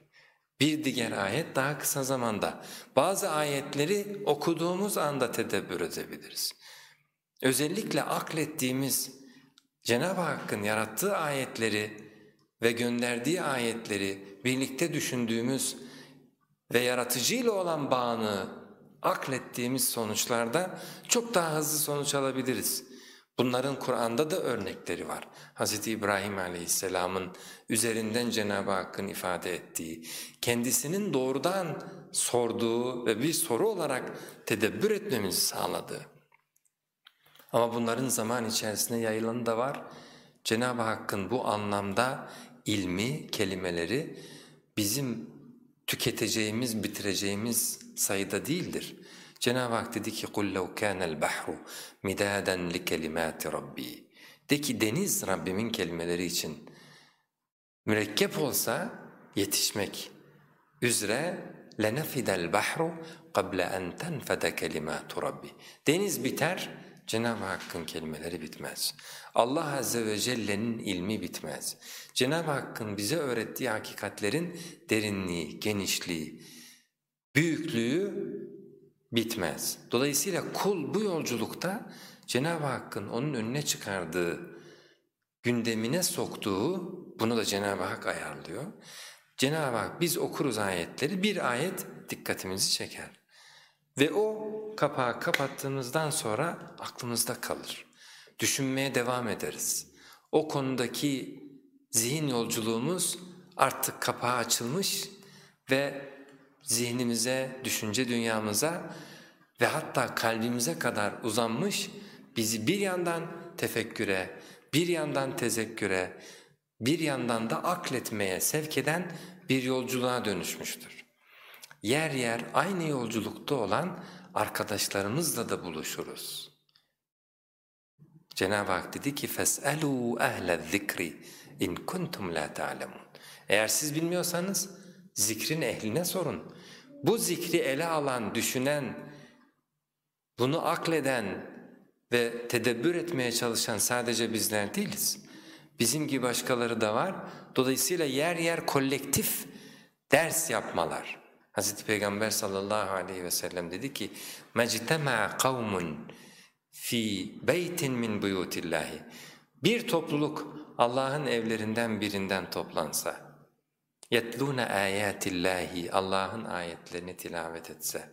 Bir diğer ayet daha kısa zamanda. Bazı ayetleri okuduğumuz anda tedebbür edebiliriz. Özellikle aklettiğimiz Cenab-ı Hakk'ın yarattığı ayetleri ve gönderdiği ayetleri birlikte düşündüğümüz ve yaratıcıyla olan bağını aklettiğimiz sonuçlarda çok daha hızlı sonuç alabiliriz. Bunların Kur'an'da da örnekleri var. Hz. İbrahim aleyhisselamın üzerinden Cenab-ı Hakk'ın ifade ettiği, kendisinin doğrudan sorduğu ve bir soru olarak tedebbür etmemizi sağladığı. Ama bunların zaman içerisinde yayılanı da var. Cenab-ı Hakk'ın bu anlamda ilmi, kelimeleri bizim tüketeceğimiz, bitireceğimiz sayıda değildir. Cenab-ı Hak dedi ki قُلْ لَوْ كَانَ الْبَحْرُ مِدَادًا لِكَلِمَاتِ رَبِّي De ki deniz Rabbimin kelimeleri için mürekkep olsa yetişmek üzere لَنَفِدَ الْبَحْرُ قَبْلَ أَنْ تَنْفَدَ كَلِمَاتُ رَبِّي Deniz biter, Cenab-ı Hakk'ın kelimeleri bitmez. Allah Azze ve Celle'nin ilmi bitmez. Cenab-ı Hakk'ın bize öğrettiği hakikatlerin derinliği, genişliği büyüklüğü bitmez. Dolayısıyla kul bu yolculukta Cenab-ı Hakk'ın onun önüne çıkardığı, gündemine soktuğu, bunu da Cenab-ı Hak ayarlıyor. Cenab-ı Hak biz okuruz ayetleri, bir ayet dikkatimizi çeker. Ve o kapağı kapattığımızdan sonra aklımızda kalır. Düşünmeye devam ederiz. O konudaki zihin yolculuğumuz artık kapağı açılmış ve zihnimize, düşünce dünyamıza ve hatta kalbimize kadar uzanmış bizi bir yandan tefekküre, bir yandan tezekküre, bir yandan da akletmeye sevk eden bir yolculuğa dönüşmüştür. Yer yer aynı yolculukta olan arkadaşlarımızla da buluşuruz. Cenab-ı Hak dedi ki فَاسْأَلُوا اَهْلَ الذِّكْرِ اِنْ كُنْتُمْ لَا تَعْلَمُونَ Eğer siz bilmiyorsanız zikrin ehline sorun. Bu zikri ele alan, düşünen, bunu akleden ve tedebbür etmeye çalışan sadece bizler değiliz. Bizim gibi başkaları da var. Dolayısıyla yer yer kolektif ders yapmalar. Hz. Peygamber sallallahu aleyhi ve sellem dedi ki مَجْتَمَعَ قَوْمٌ fi beytin min buyutillahi bir topluluk Allah'ın evlerinden birinden toplansa yetlûne âyâtillâhi Allah'ın ayetlerini tilavet etse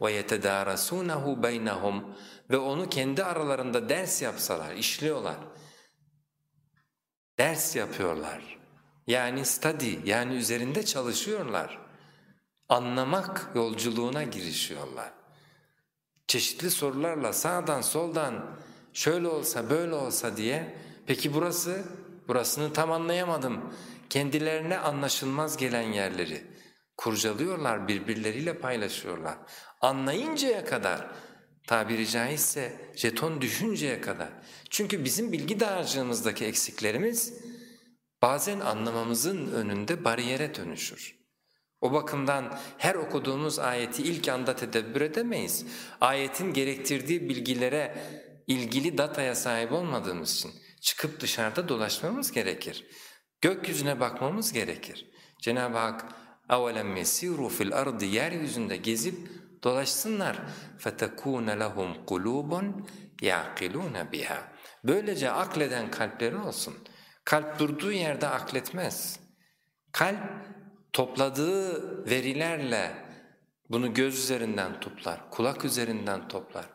ve yetedârasûnehu beynehum ve onu kendi aralarında ders yapsalar, işliyorlar. Ders yapıyorlar. Yani study, yani üzerinde çalışıyorlar. Anlamak yolculuğuna girişiyorlar. Çeşitli sorularla sağdan soldan şöyle olsa böyle olsa diye peki burası, burasını tam anlayamadım. Kendilerine anlaşılmaz gelen yerleri kurcalıyorlar, birbirleriyle paylaşıyorlar. Anlayıncaya kadar tabiri caizse jeton düşünceye kadar. Çünkü bizim bilgi dağarcığımızdaki eksiklerimiz bazen anlamamızın önünde bariyere dönüşür. O bakımdan her okuduğumuz ayeti ilk anda tedebbür edemeyiz. Ayetin gerektirdiği bilgilere, ilgili dataya sahip olmadığımız için çıkıp dışarıda dolaşmamız gerekir. Gökyüzüne bakmamız gerekir. Cenab-ı Hak اَوَلَمْ يَسِيرُوا fil ardı yeryüzünde gezip dolaşsınlar فَتَكُونَ لَهُمْ قُلُوبٌ يَعْقِلُونَ بِهَا Böylece akleden kalpleri olsun. Kalp durduğu yerde akletmez. Kalp topladığı verilerle bunu göz üzerinden toplar, kulak üzerinden toplar.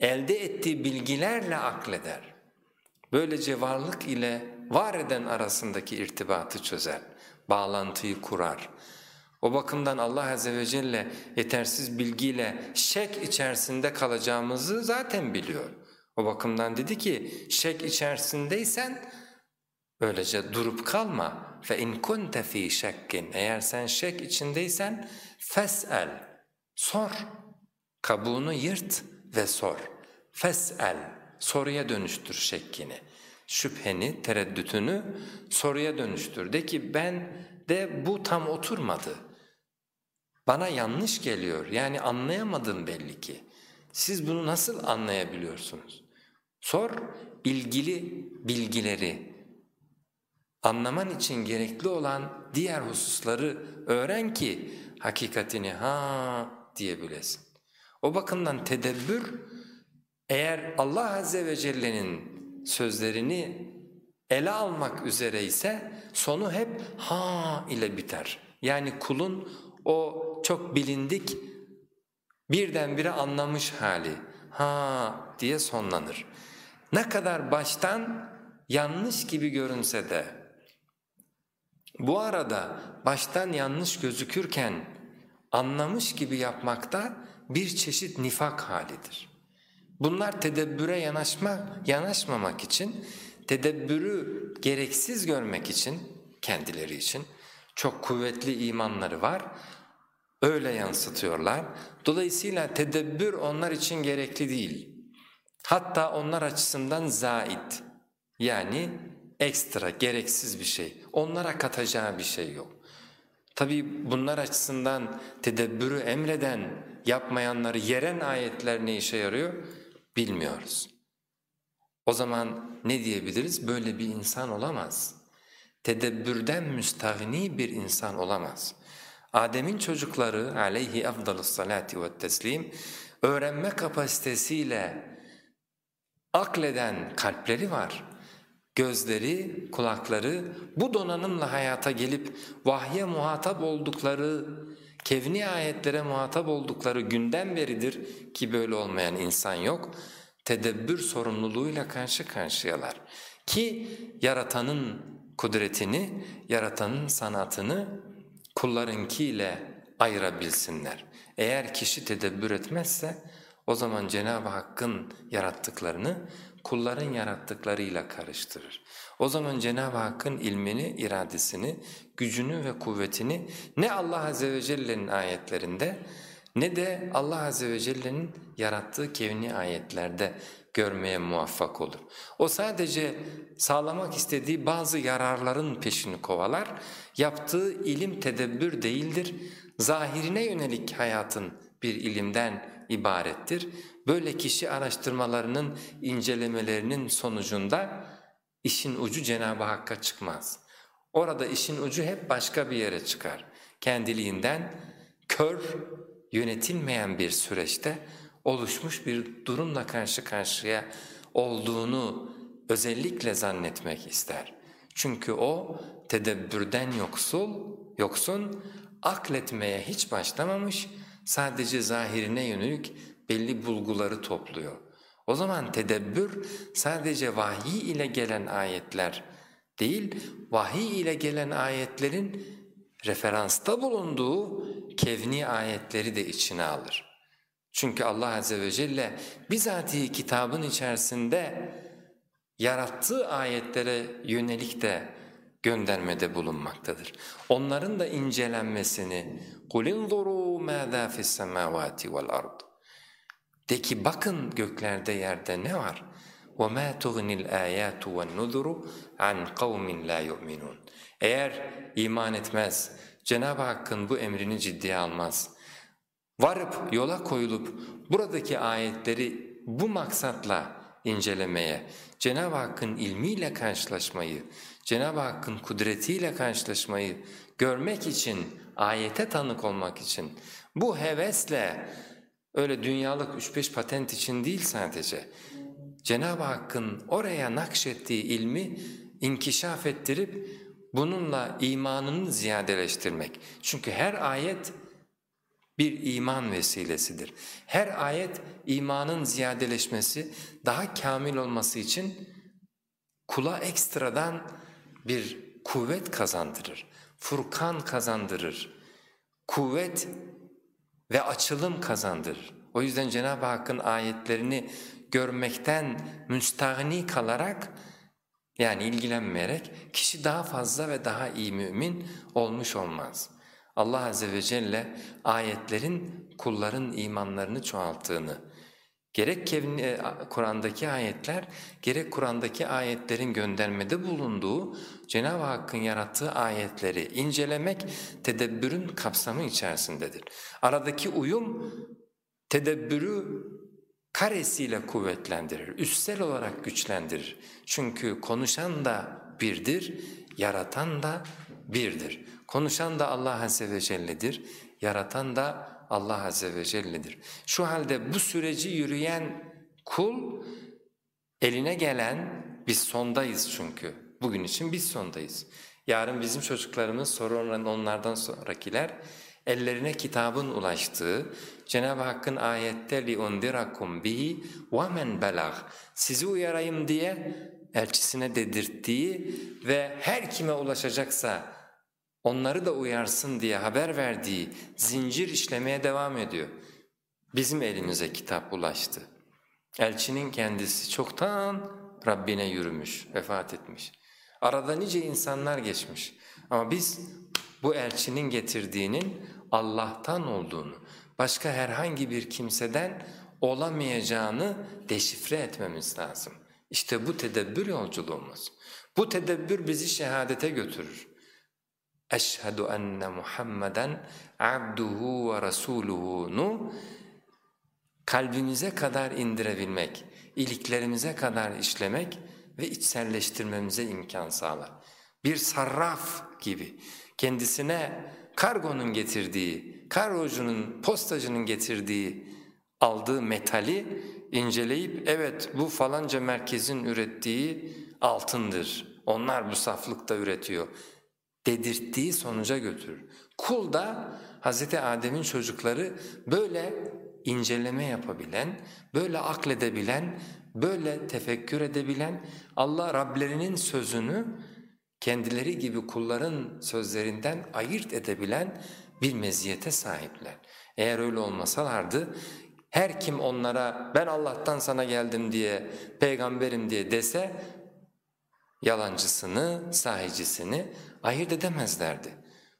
Elde ettiği bilgilerle akleder. Böylece varlık ile var eden arasındaki irtibatı çözer, bağlantıyı kurar. O bakımdan Allah Azze ve Celle yetersiz bilgiyle şek içerisinde kalacağımızı zaten biliyor. O bakımdan dedi ki şek içerisindeysen Öylece durup kalma. İn kunte fi şekkin. Eğer sen şek içindeysen fes'el. Sor. Kabuğunu yırt ve sor. Fes'el. Soruya dönüştür şekkini. Şüpheni, tereddütünü soruya dönüştür. De ki ben de bu tam oturmadı. Bana yanlış geliyor. Yani anlayamadım belli ki. Siz bunu nasıl anlayabiliyorsunuz? Sor, ilgili bilgileri, anlaman için gerekli olan diğer hususları öğren ki hakikatini ha diyebilesin. O bakımdan tedebbür eğer Allah Azze ve Celle'nin sözlerini ele almak üzere ise sonu hep ha ile biter. Yani kulun o çok bilindik birdenbire anlamış hali ha diye sonlanır. Ne kadar baştan yanlış gibi görünse de bu arada baştan yanlış gözükürken anlamış gibi yapmakta bir çeşit nifak halidir. Bunlar tedebbüre yanaşma, yanaşmamak için, tedebbürü gereksiz görmek için, kendileri için çok kuvvetli imanları var, öyle yansıtıyorlar. Dolayısıyla tedebbür onlar için gerekli değil. Hatta onlar açısından zait yani ekstra, gereksiz bir şey. Onlara katacağı bir şey yok. Tabi bunlar açısından tedebbürü emreden, yapmayanları yeren ayetler ne işe yarıyor bilmiyoruz. O zaman ne diyebiliriz? Böyle bir insan olamaz. Tedebbürden müstahni bir insan olamaz. Adem'in çocukları aleyhi afdalus salati ve teslim öğrenme kapasitesiyle akleden kalpleri var. Gözleri, kulakları bu donanımla hayata gelip vahye muhatap oldukları, kevni ayetlere muhatap oldukları günden beridir ki böyle olmayan insan yok. Tedebbür sorumluluğuyla karşı karşıyalar. Ki yaratanın kudretini, yaratanın sanatını kullarınkiyle ayırabilsinler. Eğer kişi tedebbür etmezse o zaman Cenab-ı Hakk'ın yarattıklarını kulların yarattıklarıyla karıştırır. O zaman Cenab-ı Hakk'ın ilmini, iradesini, gücünü ve kuvvetini ne Allah Azze ve Celle'nin ayetlerinde ne de Allah Azze ve Celle'nin yarattığı kevni ayetlerde görmeye muvaffak olur. O sadece sağlamak istediği bazı yararların peşini kovalar, yaptığı ilim tedebbür değildir, zahirine yönelik hayatın bir ilimden ibarettir. Böyle kişi araştırmalarının, incelemelerinin sonucunda işin ucu Cenab-ı Hakk'a çıkmaz. Orada işin ucu hep başka bir yere çıkar. Kendiliğinden kör, yönetilmeyen bir süreçte oluşmuş bir durumla karşı karşıya olduğunu özellikle zannetmek ister. Çünkü o tedebbürden yoksul, yoksun, akletmeye hiç başlamamış, sadece zahirine yönelik belli bulguları topluyor. O zaman tedebbür sadece vahiy ile gelen ayetler değil, vahiy ile gelen ayetlerin referansta bulunduğu kevni ayetleri de içine alır. Çünkü Allah Azze ve Celle bizatihi kitabın içerisinde yarattığı ayetlere yönelik de göndermede bulunmaktadır. Onların da incelenmesini قُلْ اِنْظُرُوا مَاذَا فِي السَّمَاوَاتِ وَالْأَرْضِ De ki bakın göklerde yerde ne var? وَمَا تُغْنِ الْآيَاتُ وَالنُّذُرُ عَنْ قَوْمٍ لَا يُؤْمِنُونَ Eğer iman etmez, Cenab-ı Hakk'ın bu emrini ciddiye almaz, varıp yola koyulup buradaki ayetleri bu maksatla incelemeye, Cenab-ı Hakk'ın ilmiyle karşılaşmayı, Cenab-ı Hakk'ın kudretiyle karşılaşmayı görmek için, ayete tanık olmak için bu hevesle öyle dünyalık üç beş patent için değil sadece Cenab-ı Hakk'ın oraya nakşettiği ilmi inkişaf ettirip bununla imanını ziyadeleştirmek. Çünkü her ayet bir iman vesilesidir. Her ayet imanın ziyadeleşmesi, daha kamil olması için kula ekstradan bir kuvvet kazandırır, furkan kazandırır, kuvvet ve açılım kazandırır. O yüzden Cenab-ı Hakk'ın ayetlerini görmekten müstahni kalarak yani ilgilenmeyerek kişi daha fazla ve daha iyi mümin olmuş olmaz. Allah Azze ve Celle ayetlerin kulların imanlarını çoğalttığını, gerek e, Kur'an'daki ayetler, gerek Kur'an'daki ayetlerin göndermede bulunduğu Cenab-ı Hakk'ın yarattığı ayetleri incelemek tedebbürün kapsamı içerisindedir. Aradaki uyum tedebbürü karesiyle kuvvetlendirir, üstsel olarak güçlendirir. Çünkü konuşan da birdir, yaratan da birdir. Konuşan da Allah Azze ve Celle'dir, yaratan da Allah Azze ve Celle'dir. Şu halde bu süreci yürüyen kul eline gelen, biz sondayız çünkü, bugün için biz sondayız. Yarın bizim çocuklarımız, sonra onlardan sonrakiler ellerine kitabın ulaştığı, Cenab-ı Hakk'ın ayette لِاُنْدِرَكُمْ بِهِ وَمَنْ بَلَغْ Sizi uyarayım diye elçisine dedirttiği ve her kime ulaşacaksa onları da uyarsın diye haber verdiği zincir işlemeye devam ediyor. Bizim elimize kitap ulaştı. Elçinin kendisi çoktan Rabbine yürümüş, vefat etmiş. Arada nice insanlar geçmiş ama biz bu elçinin getirdiğinin Allah'tan olduğunu, başka herhangi bir kimseden olamayacağını deşifre etmemiz lazım. İşte bu tedebbür yolculuğumuz. Bu tedebbür bizi şehadete götürür. Eşhedü enne Muhammeden abduhu ve rasuluhu'nu kalbimize kadar indirebilmek, iliklerimize kadar işlemek ve içselleştirmemize imkan sağlar. Bir sarraf gibi kendisine kargonun getirdiği, kargocunun, postacının getirdiği aldığı metali inceleyip evet bu falanca merkezin ürettiği altındır. Onlar bu saflıkta üretiyor dedirttiği sonuca götürür. Kul da Hz. Adem'in çocukları böyle inceleme yapabilen, böyle akledebilen, böyle tefekkür edebilen, Allah Rablerinin sözünü kendileri gibi kulların sözlerinden ayırt edebilen bir meziyete sahipler. Eğer öyle olmasalardı her kim onlara ben Allah'tan sana geldim diye, peygamberim diye dese yalancısını, sahicisini ayırt edemezlerdi.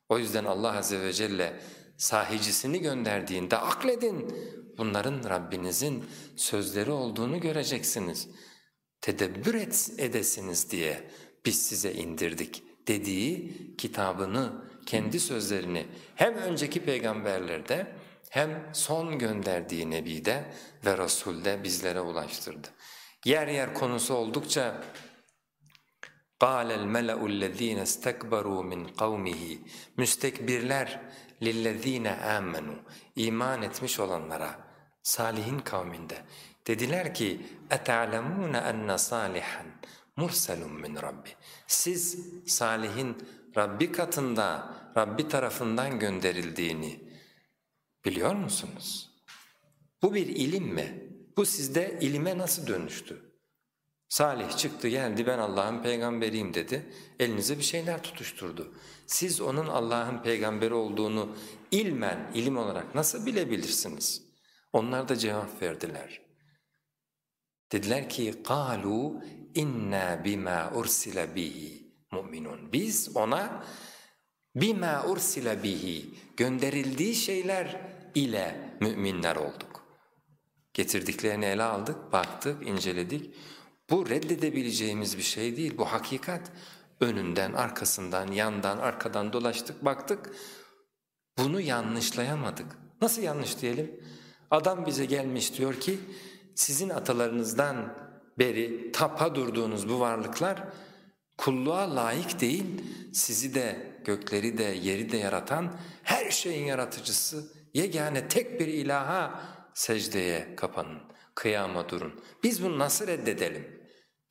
O yüzden Allah Azze ve Celle sahicisini gönderdiğinde akledin bunların Rabbinizin sözleri olduğunu göreceksiniz. Tedebbür et, edesiniz diye biz size indirdik dediği kitabını, kendi sözlerini hem önceki peygamberlerde hem son gönderdiği Nebi'de ve Resul'de bizlere ulaştırdı. Yer yer konusu oldukça قَالَ الْمَلَأُ الَّذ۪ينَ اسْتَكْبَرُوا مِنْ قَوْمِهِ Müstekbirler لِلَّذ۪ينَ آمَنُوا iman etmiş olanlara, salihin kavminde dediler ki اَتَعْلَمُونَ اَنَّ صَالِحًا مُرْسَلٌ مِنْ رَبِّ Siz salihin Rabbi katında, Rabbi tarafından gönderildiğini biliyor musunuz? Bu bir ilim mi? Bu sizde ilime nasıl dönüştü? Salih çıktı geldi ben Allah'ın peygamberiyim dedi. Elinize bir şeyler tutuşturdu. Siz onun Allah'ın peygamberi olduğunu ilmen, ilim olarak nasıl bilebilirsiniz? Onlar da cevap verdiler. Dediler ki قَالُوا inna bima ursila bihi mu'minun. Biz ona bima ursila bihi gönderildiği şeyler ile müminler olduk. Getirdiklerini ele aldık, baktık, inceledik. Bu reddedebileceğimiz bir şey değil, bu hakikat. Önünden, arkasından, yandan, arkadan dolaştık, baktık. Bunu yanlışlayamadık. Nasıl yanlış diyelim? Adam bize gelmiş diyor ki, sizin atalarınızdan beri tapa durduğunuz bu varlıklar kulluğa layık değil, sizi de gökleri de yeri de yaratan her şeyin yaratıcısı, yegane tek bir ilaha secdeye kapanın, kıyama durun. Biz bunu nasıl reddedelim?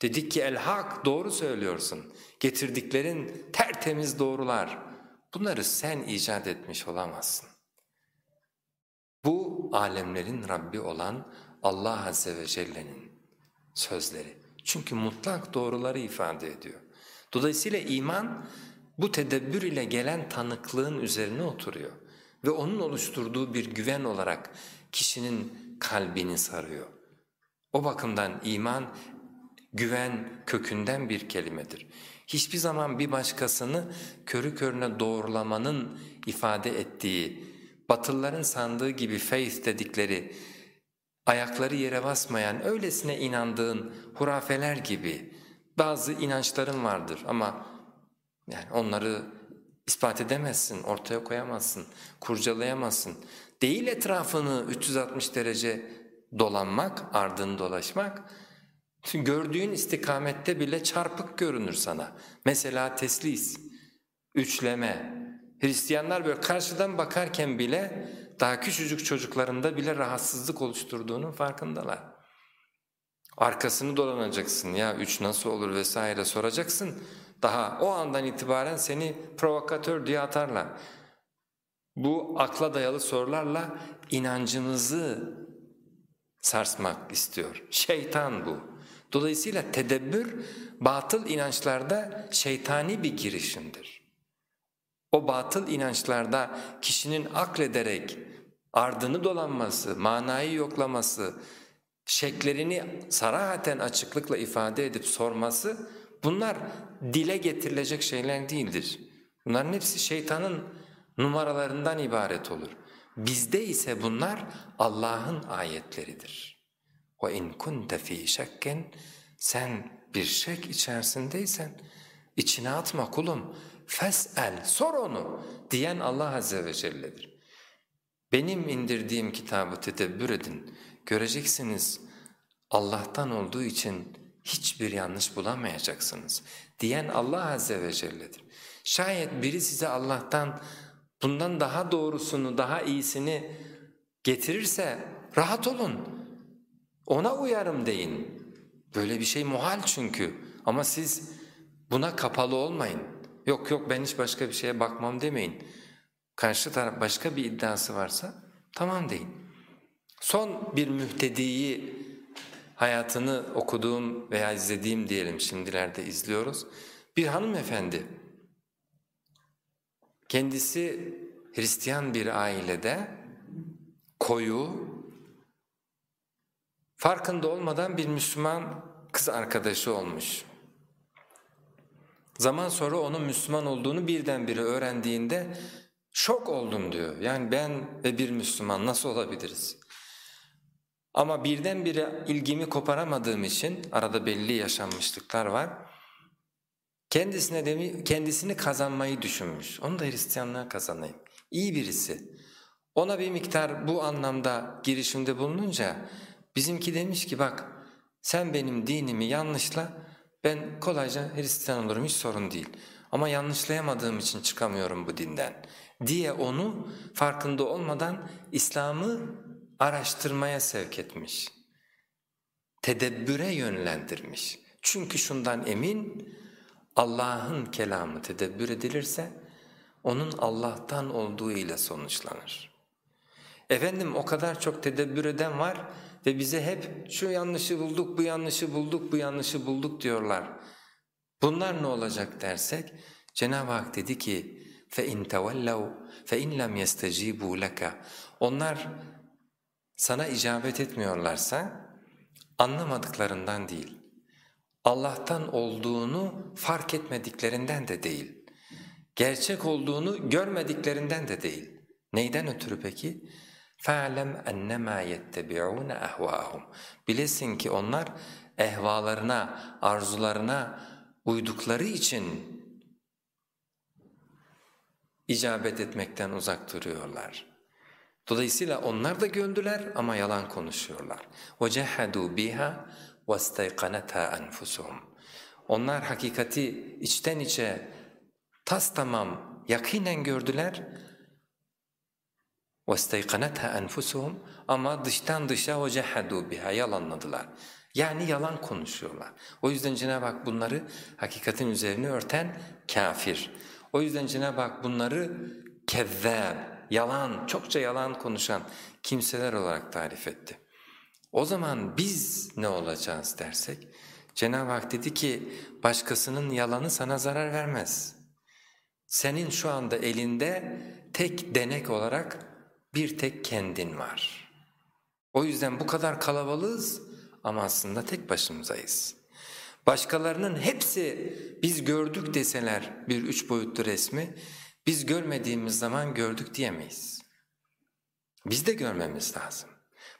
Dedik ki el hak doğru söylüyorsun. Getirdiklerin tertemiz doğrular. Bunları sen icat etmiş olamazsın. Bu alemlerin Rabbi olan Allah Azze ve Celle'nin sözleri. Çünkü mutlak doğruları ifade ediyor. Dolayısıyla iman bu tedebbür ile gelen tanıklığın üzerine oturuyor ve onun oluşturduğu bir güven olarak kişinin kalbini sarıyor. O bakımdan iman güven kökünden bir kelimedir. Hiçbir zaman bir başkasını körü körüne doğrulamanın ifade ettiği, Batılıların sandığı gibi faith dedikleri, ayakları yere basmayan, öylesine inandığın hurafeler gibi bazı inançların vardır ama yani onları ispat edemezsin, ortaya koyamazsın, kurcalayamazsın. Değil etrafını 360 derece dolanmak, ardını dolaşmak, gördüğün istikamette bile çarpık görünür sana. Mesela teslis, üçleme. Hristiyanlar böyle karşıdan bakarken bile daha küçücük çocuklarında bile rahatsızlık oluşturduğunun farkındalar. Arkasını dolanacaksın ya üç nasıl olur vesaire soracaksın. Daha o andan itibaren seni provokatör diye atarlar. Bu akla dayalı sorularla inancınızı sarsmak istiyor. Şeytan bu. Dolayısıyla tedebbür batıl inançlarda şeytani bir girişimdir. O batıl inançlarda kişinin aklederek ardını dolanması, manayı yoklaması, şeklerini sarahaten açıklıkla ifade edip sorması bunlar dile getirilecek şeyler değildir. Bunların hepsi şeytanın numaralarından ibaret olur. Bizde ise bunlar Allah'ın ayetleridir. وَاِنْ كُنْتَ ف۪ي شَكٍ Sen bir şek içerisindeysen içine atma kulum. Fes'el, sor onu diyen Allah Azze ve Celle'dir. Benim indirdiğim kitabı tedebbür edin. Göreceksiniz Allah'tan olduğu için hiçbir yanlış bulamayacaksınız diyen Allah Azze ve Celle'dir. Şayet biri size Allah'tan bundan daha doğrusunu, daha iyisini getirirse rahat olun. Ona uyarım deyin. Böyle bir şey muhal çünkü ama siz buna kapalı olmayın. Yok yok ben hiç başka bir şeye bakmam demeyin. Karşı taraf başka bir iddiası varsa tamam deyin. Son bir mühtediyi hayatını okuduğum veya izlediğim diyelim şimdilerde izliyoruz. Bir hanımefendi kendisi Hristiyan bir ailede koyu, farkında olmadan bir Müslüman kız arkadaşı olmuş. Zaman sonra onun Müslüman olduğunu birdenbire öğrendiğinde şok oldum diyor. Yani ben ve bir Müslüman nasıl olabiliriz? Ama birdenbire ilgimi koparamadığım için arada belli yaşanmışlıklar var. Kendisine demi, kendisini kazanmayı düşünmüş. Onu da Hristiyanlığa kazanayım. İyi birisi. Ona bir miktar bu anlamda girişimde bulununca bizimki demiş ki bak sen benim dinimi yanlışla ben kolayca Hristiyan olurum hiç sorun değil. Ama yanlışlayamadığım için çıkamıyorum bu dinden diye onu farkında olmadan İslam'ı araştırmaya sevk etmiş. Tedebbüre yönlendirmiş. Çünkü şundan emin Allah'ın kelamı tedebbür edilirse onun Allah'tan olduğu ile sonuçlanır. Efendim o kadar çok tedebbür eden var ve bize hep şu yanlışı bulduk, bu yanlışı bulduk, bu yanlışı bulduk diyorlar. Bunlar ne olacak dersek Cenab-ı Hak dedi ki فَاِنْ تَوَلَّوْا فَاِنْ لَمْ يَسْتَجِيبُوا لَكَ Onlar sana icabet etmiyorlarsa anlamadıklarından değil, Allah'tan olduğunu fark etmediklerinden de değil, gerçek olduğunu görmediklerinden de değil. Neyden ötürü peki? فَعْلَمْ اَنَّمَا يَتَّبِعُونَ اَهْوَاهُمْ Bilesin ki onlar ehvalarına, arzularına uydukları için icabet etmekten uzak duruyorlar. Dolayısıyla onlar da göndüler ama yalan konuşuyorlar. وَجَحَدُوا بِهَا وَاسْتَيْقَنَتَا أَنْفُسُهُمْ Onlar hakikati içten içe tas tamam yakinen gördüler وَاسْتَيْقَنَتْهَا أَنْفُسُهُمْ Ama dıştan dışa وَجَحَدُوا بِهَا yalanladılar. Yani yalan konuşuyorlar. O yüzden Cenab-ı Hak bunları hakikatin üzerine örten kafir. O yüzden Cenab-ı Hak bunları kezzab, yalan, çokça yalan konuşan kimseler olarak tarif etti. O zaman biz ne olacağız dersek, Cenab-ı Hak dedi ki başkasının yalanı sana zarar vermez. Senin şu anda elinde tek denek olarak bir tek kendin var. O yüzden bu kadar kalabalığız ama aslında tek başımızayız. Başkalarının hepsi biz gördük deseler bir üç boyutlu resmi, biz görmediğimiz zaman gördük diyemeyiz. Biz de görmemiz lazım.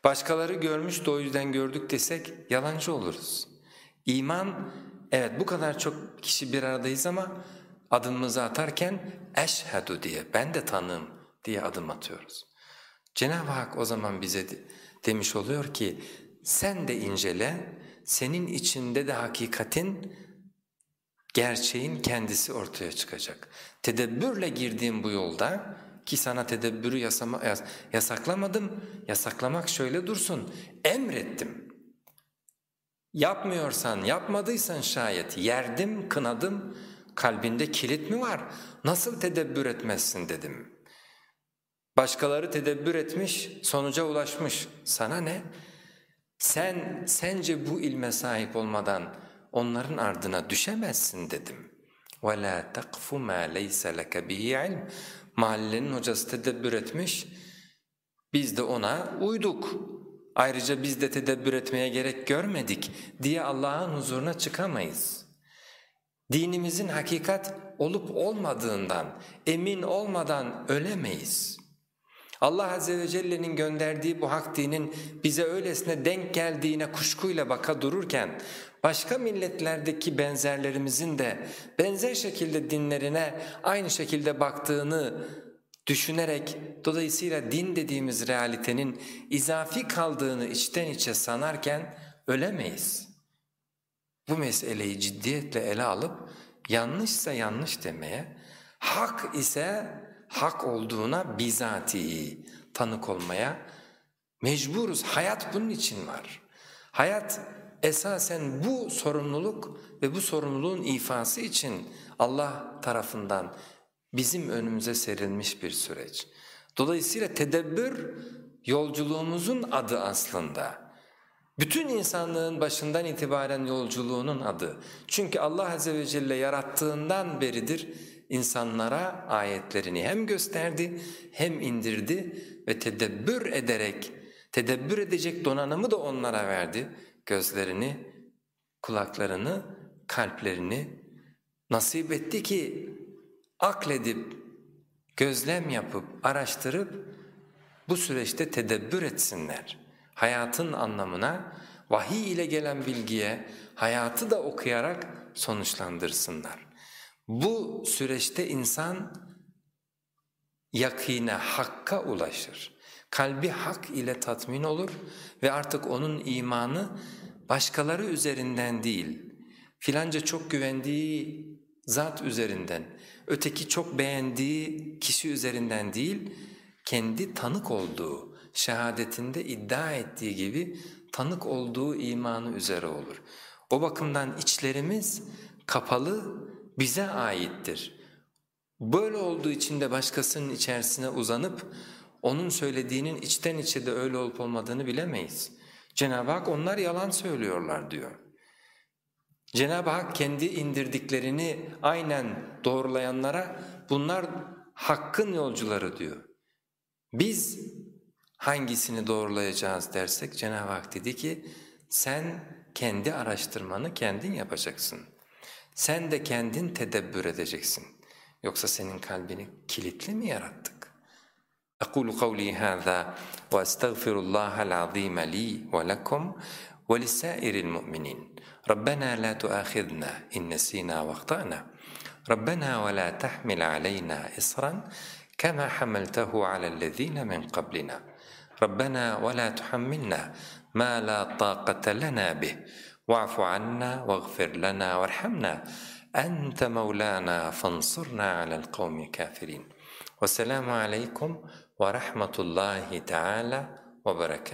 Başkaları görmüş de o yüzden gördük desek yalancı oluruz. İman, evet bu kadar çok kişi bir aradayız ama adımımızı atarken eşhedü diye, ben de tanığım diye adım atıyoruz. Cenab-ı Hak o zaman bize demiş oluyor ki sen de incele, senin içinde de hakikatin, gerçeğin kendisi ortaya çıkacak. Tedebbürle girdiğin bu yolda ki sana tedebbürü yasama, yasaklamadım, yasaklamak şöyle dursun, emrettim. Yapmıyorsan, yapmadıysan şayet yerdim, kınadım, kalbinde kilit mi var? Nasıl tedebbür etmezsin dedim. Başkaları tedebbür etmiş, sonuca ulaşmış. Sana ne? Sen sence bu ilme sahip olmadan onların ardına düşemezsin dedim. وَلَا تَقْفُ مَا لَيْسَ لَكَ بِهِ عِلْمٍ Mahallenin hocası tedebbür etmiş, biz de ona uyduk. Ayrıca biz de tedebbür etmeye gerek görmedik diye Allah'ın huzuruna çıkamayız. Dinimizin hakikat olup olmadığından emin olmadan ölemeyiz. Allah Azze ve Celle'nin gönderdiği bu hak dinin bize öylesine denk geldiğine kuşkuyla baka dururken başka milletlerdeki benzerlerimizin de benzer şekilde dinlerine aynı şekilde baktığını düşünerek dolayısıyla din dediğimiz realitenin izafi kaldığını içten içe sanarken ölemeyiz. Bu meseleyi ciddiyetle ele alıp yanlışsa yanlış demeye, hak ise hak olduğuna bizatihi tanık olmaya mecburuz. Hayat bunun için var. Hayat esasen bu sorumluluk ve bu sorumluluğun ifası için Allah tarafından bizim önümüze serilmiş bir süreç. Dolayısıyla tedebbür yolculuğumuzun adı aslında. Bütün insanlığın başından itibaren yolculuğunun adı. Çünkü Allah Azze ve Celle yarattığından beridir insanlara ayetlerini hem gösterdi hem indirdi ve tedebbür ederek, tedebbür edecek donanımı da onlara verdi. Gözlerini, kulaklarını, kalplerini nasip etti ki akledip, gözlem yapıp, araştırıp bu süreçte tedebbür etsinler. Hayatın anlamına, vahiy ile gelen bilgiye hayatı da okuyarak sonuçlandırsınlar. Bu süreçte insan yakine, hakka ulaşır. Kalbi hak ile tatmin olur ve artık onun imanı başkaları üzerinden değil, filanca çok güvendiği zat üzerinden, öteki çok beğendiği kişi üzerinden değil, kendi tanık olduğu, şehadetinde iddia ettiği gibi tanık olduğu imanı üzere olur. O bakımdan içlerimiz kapalı, bize aittir. Böyle olduğu için de başkasının içerisine uzanıp onun söylediğinin içten içe de öyle olup olmadığını bilemeyiz. Cenab-ı Hak onlar yalan söylüyorlar diyor. Cenab-ı Hak kendi indirdiklerini aynen doğrulayanlara bunlar hakkın yolcuları diyor. Biz hangisini doğrulayacağız dersek Cenab-ı Hak dedi ki sen kendi araştırmanı kendin yapacaksın. Sen de kendin tedebbür edeceksin. Yoksa senin kalbini kilitli mi yarattık? أقول قولي هذا وأستغفر الله العظيم لي ولكم ولسائر المؤمنين ربنا لا تؤاخذنا إن نسينا واخطأنا ربنا ولا تحمل علينا إصرا كما حملته على الذين من قبلنا ربنا ولا تحملنا ما لا طاقة لنا به واعف عنا واغفر لنا وارحمنا. أنت مولانا فانصرنا على القوم الكافرين. والسلام عليكم ورحمة الله تعالى وبركاته.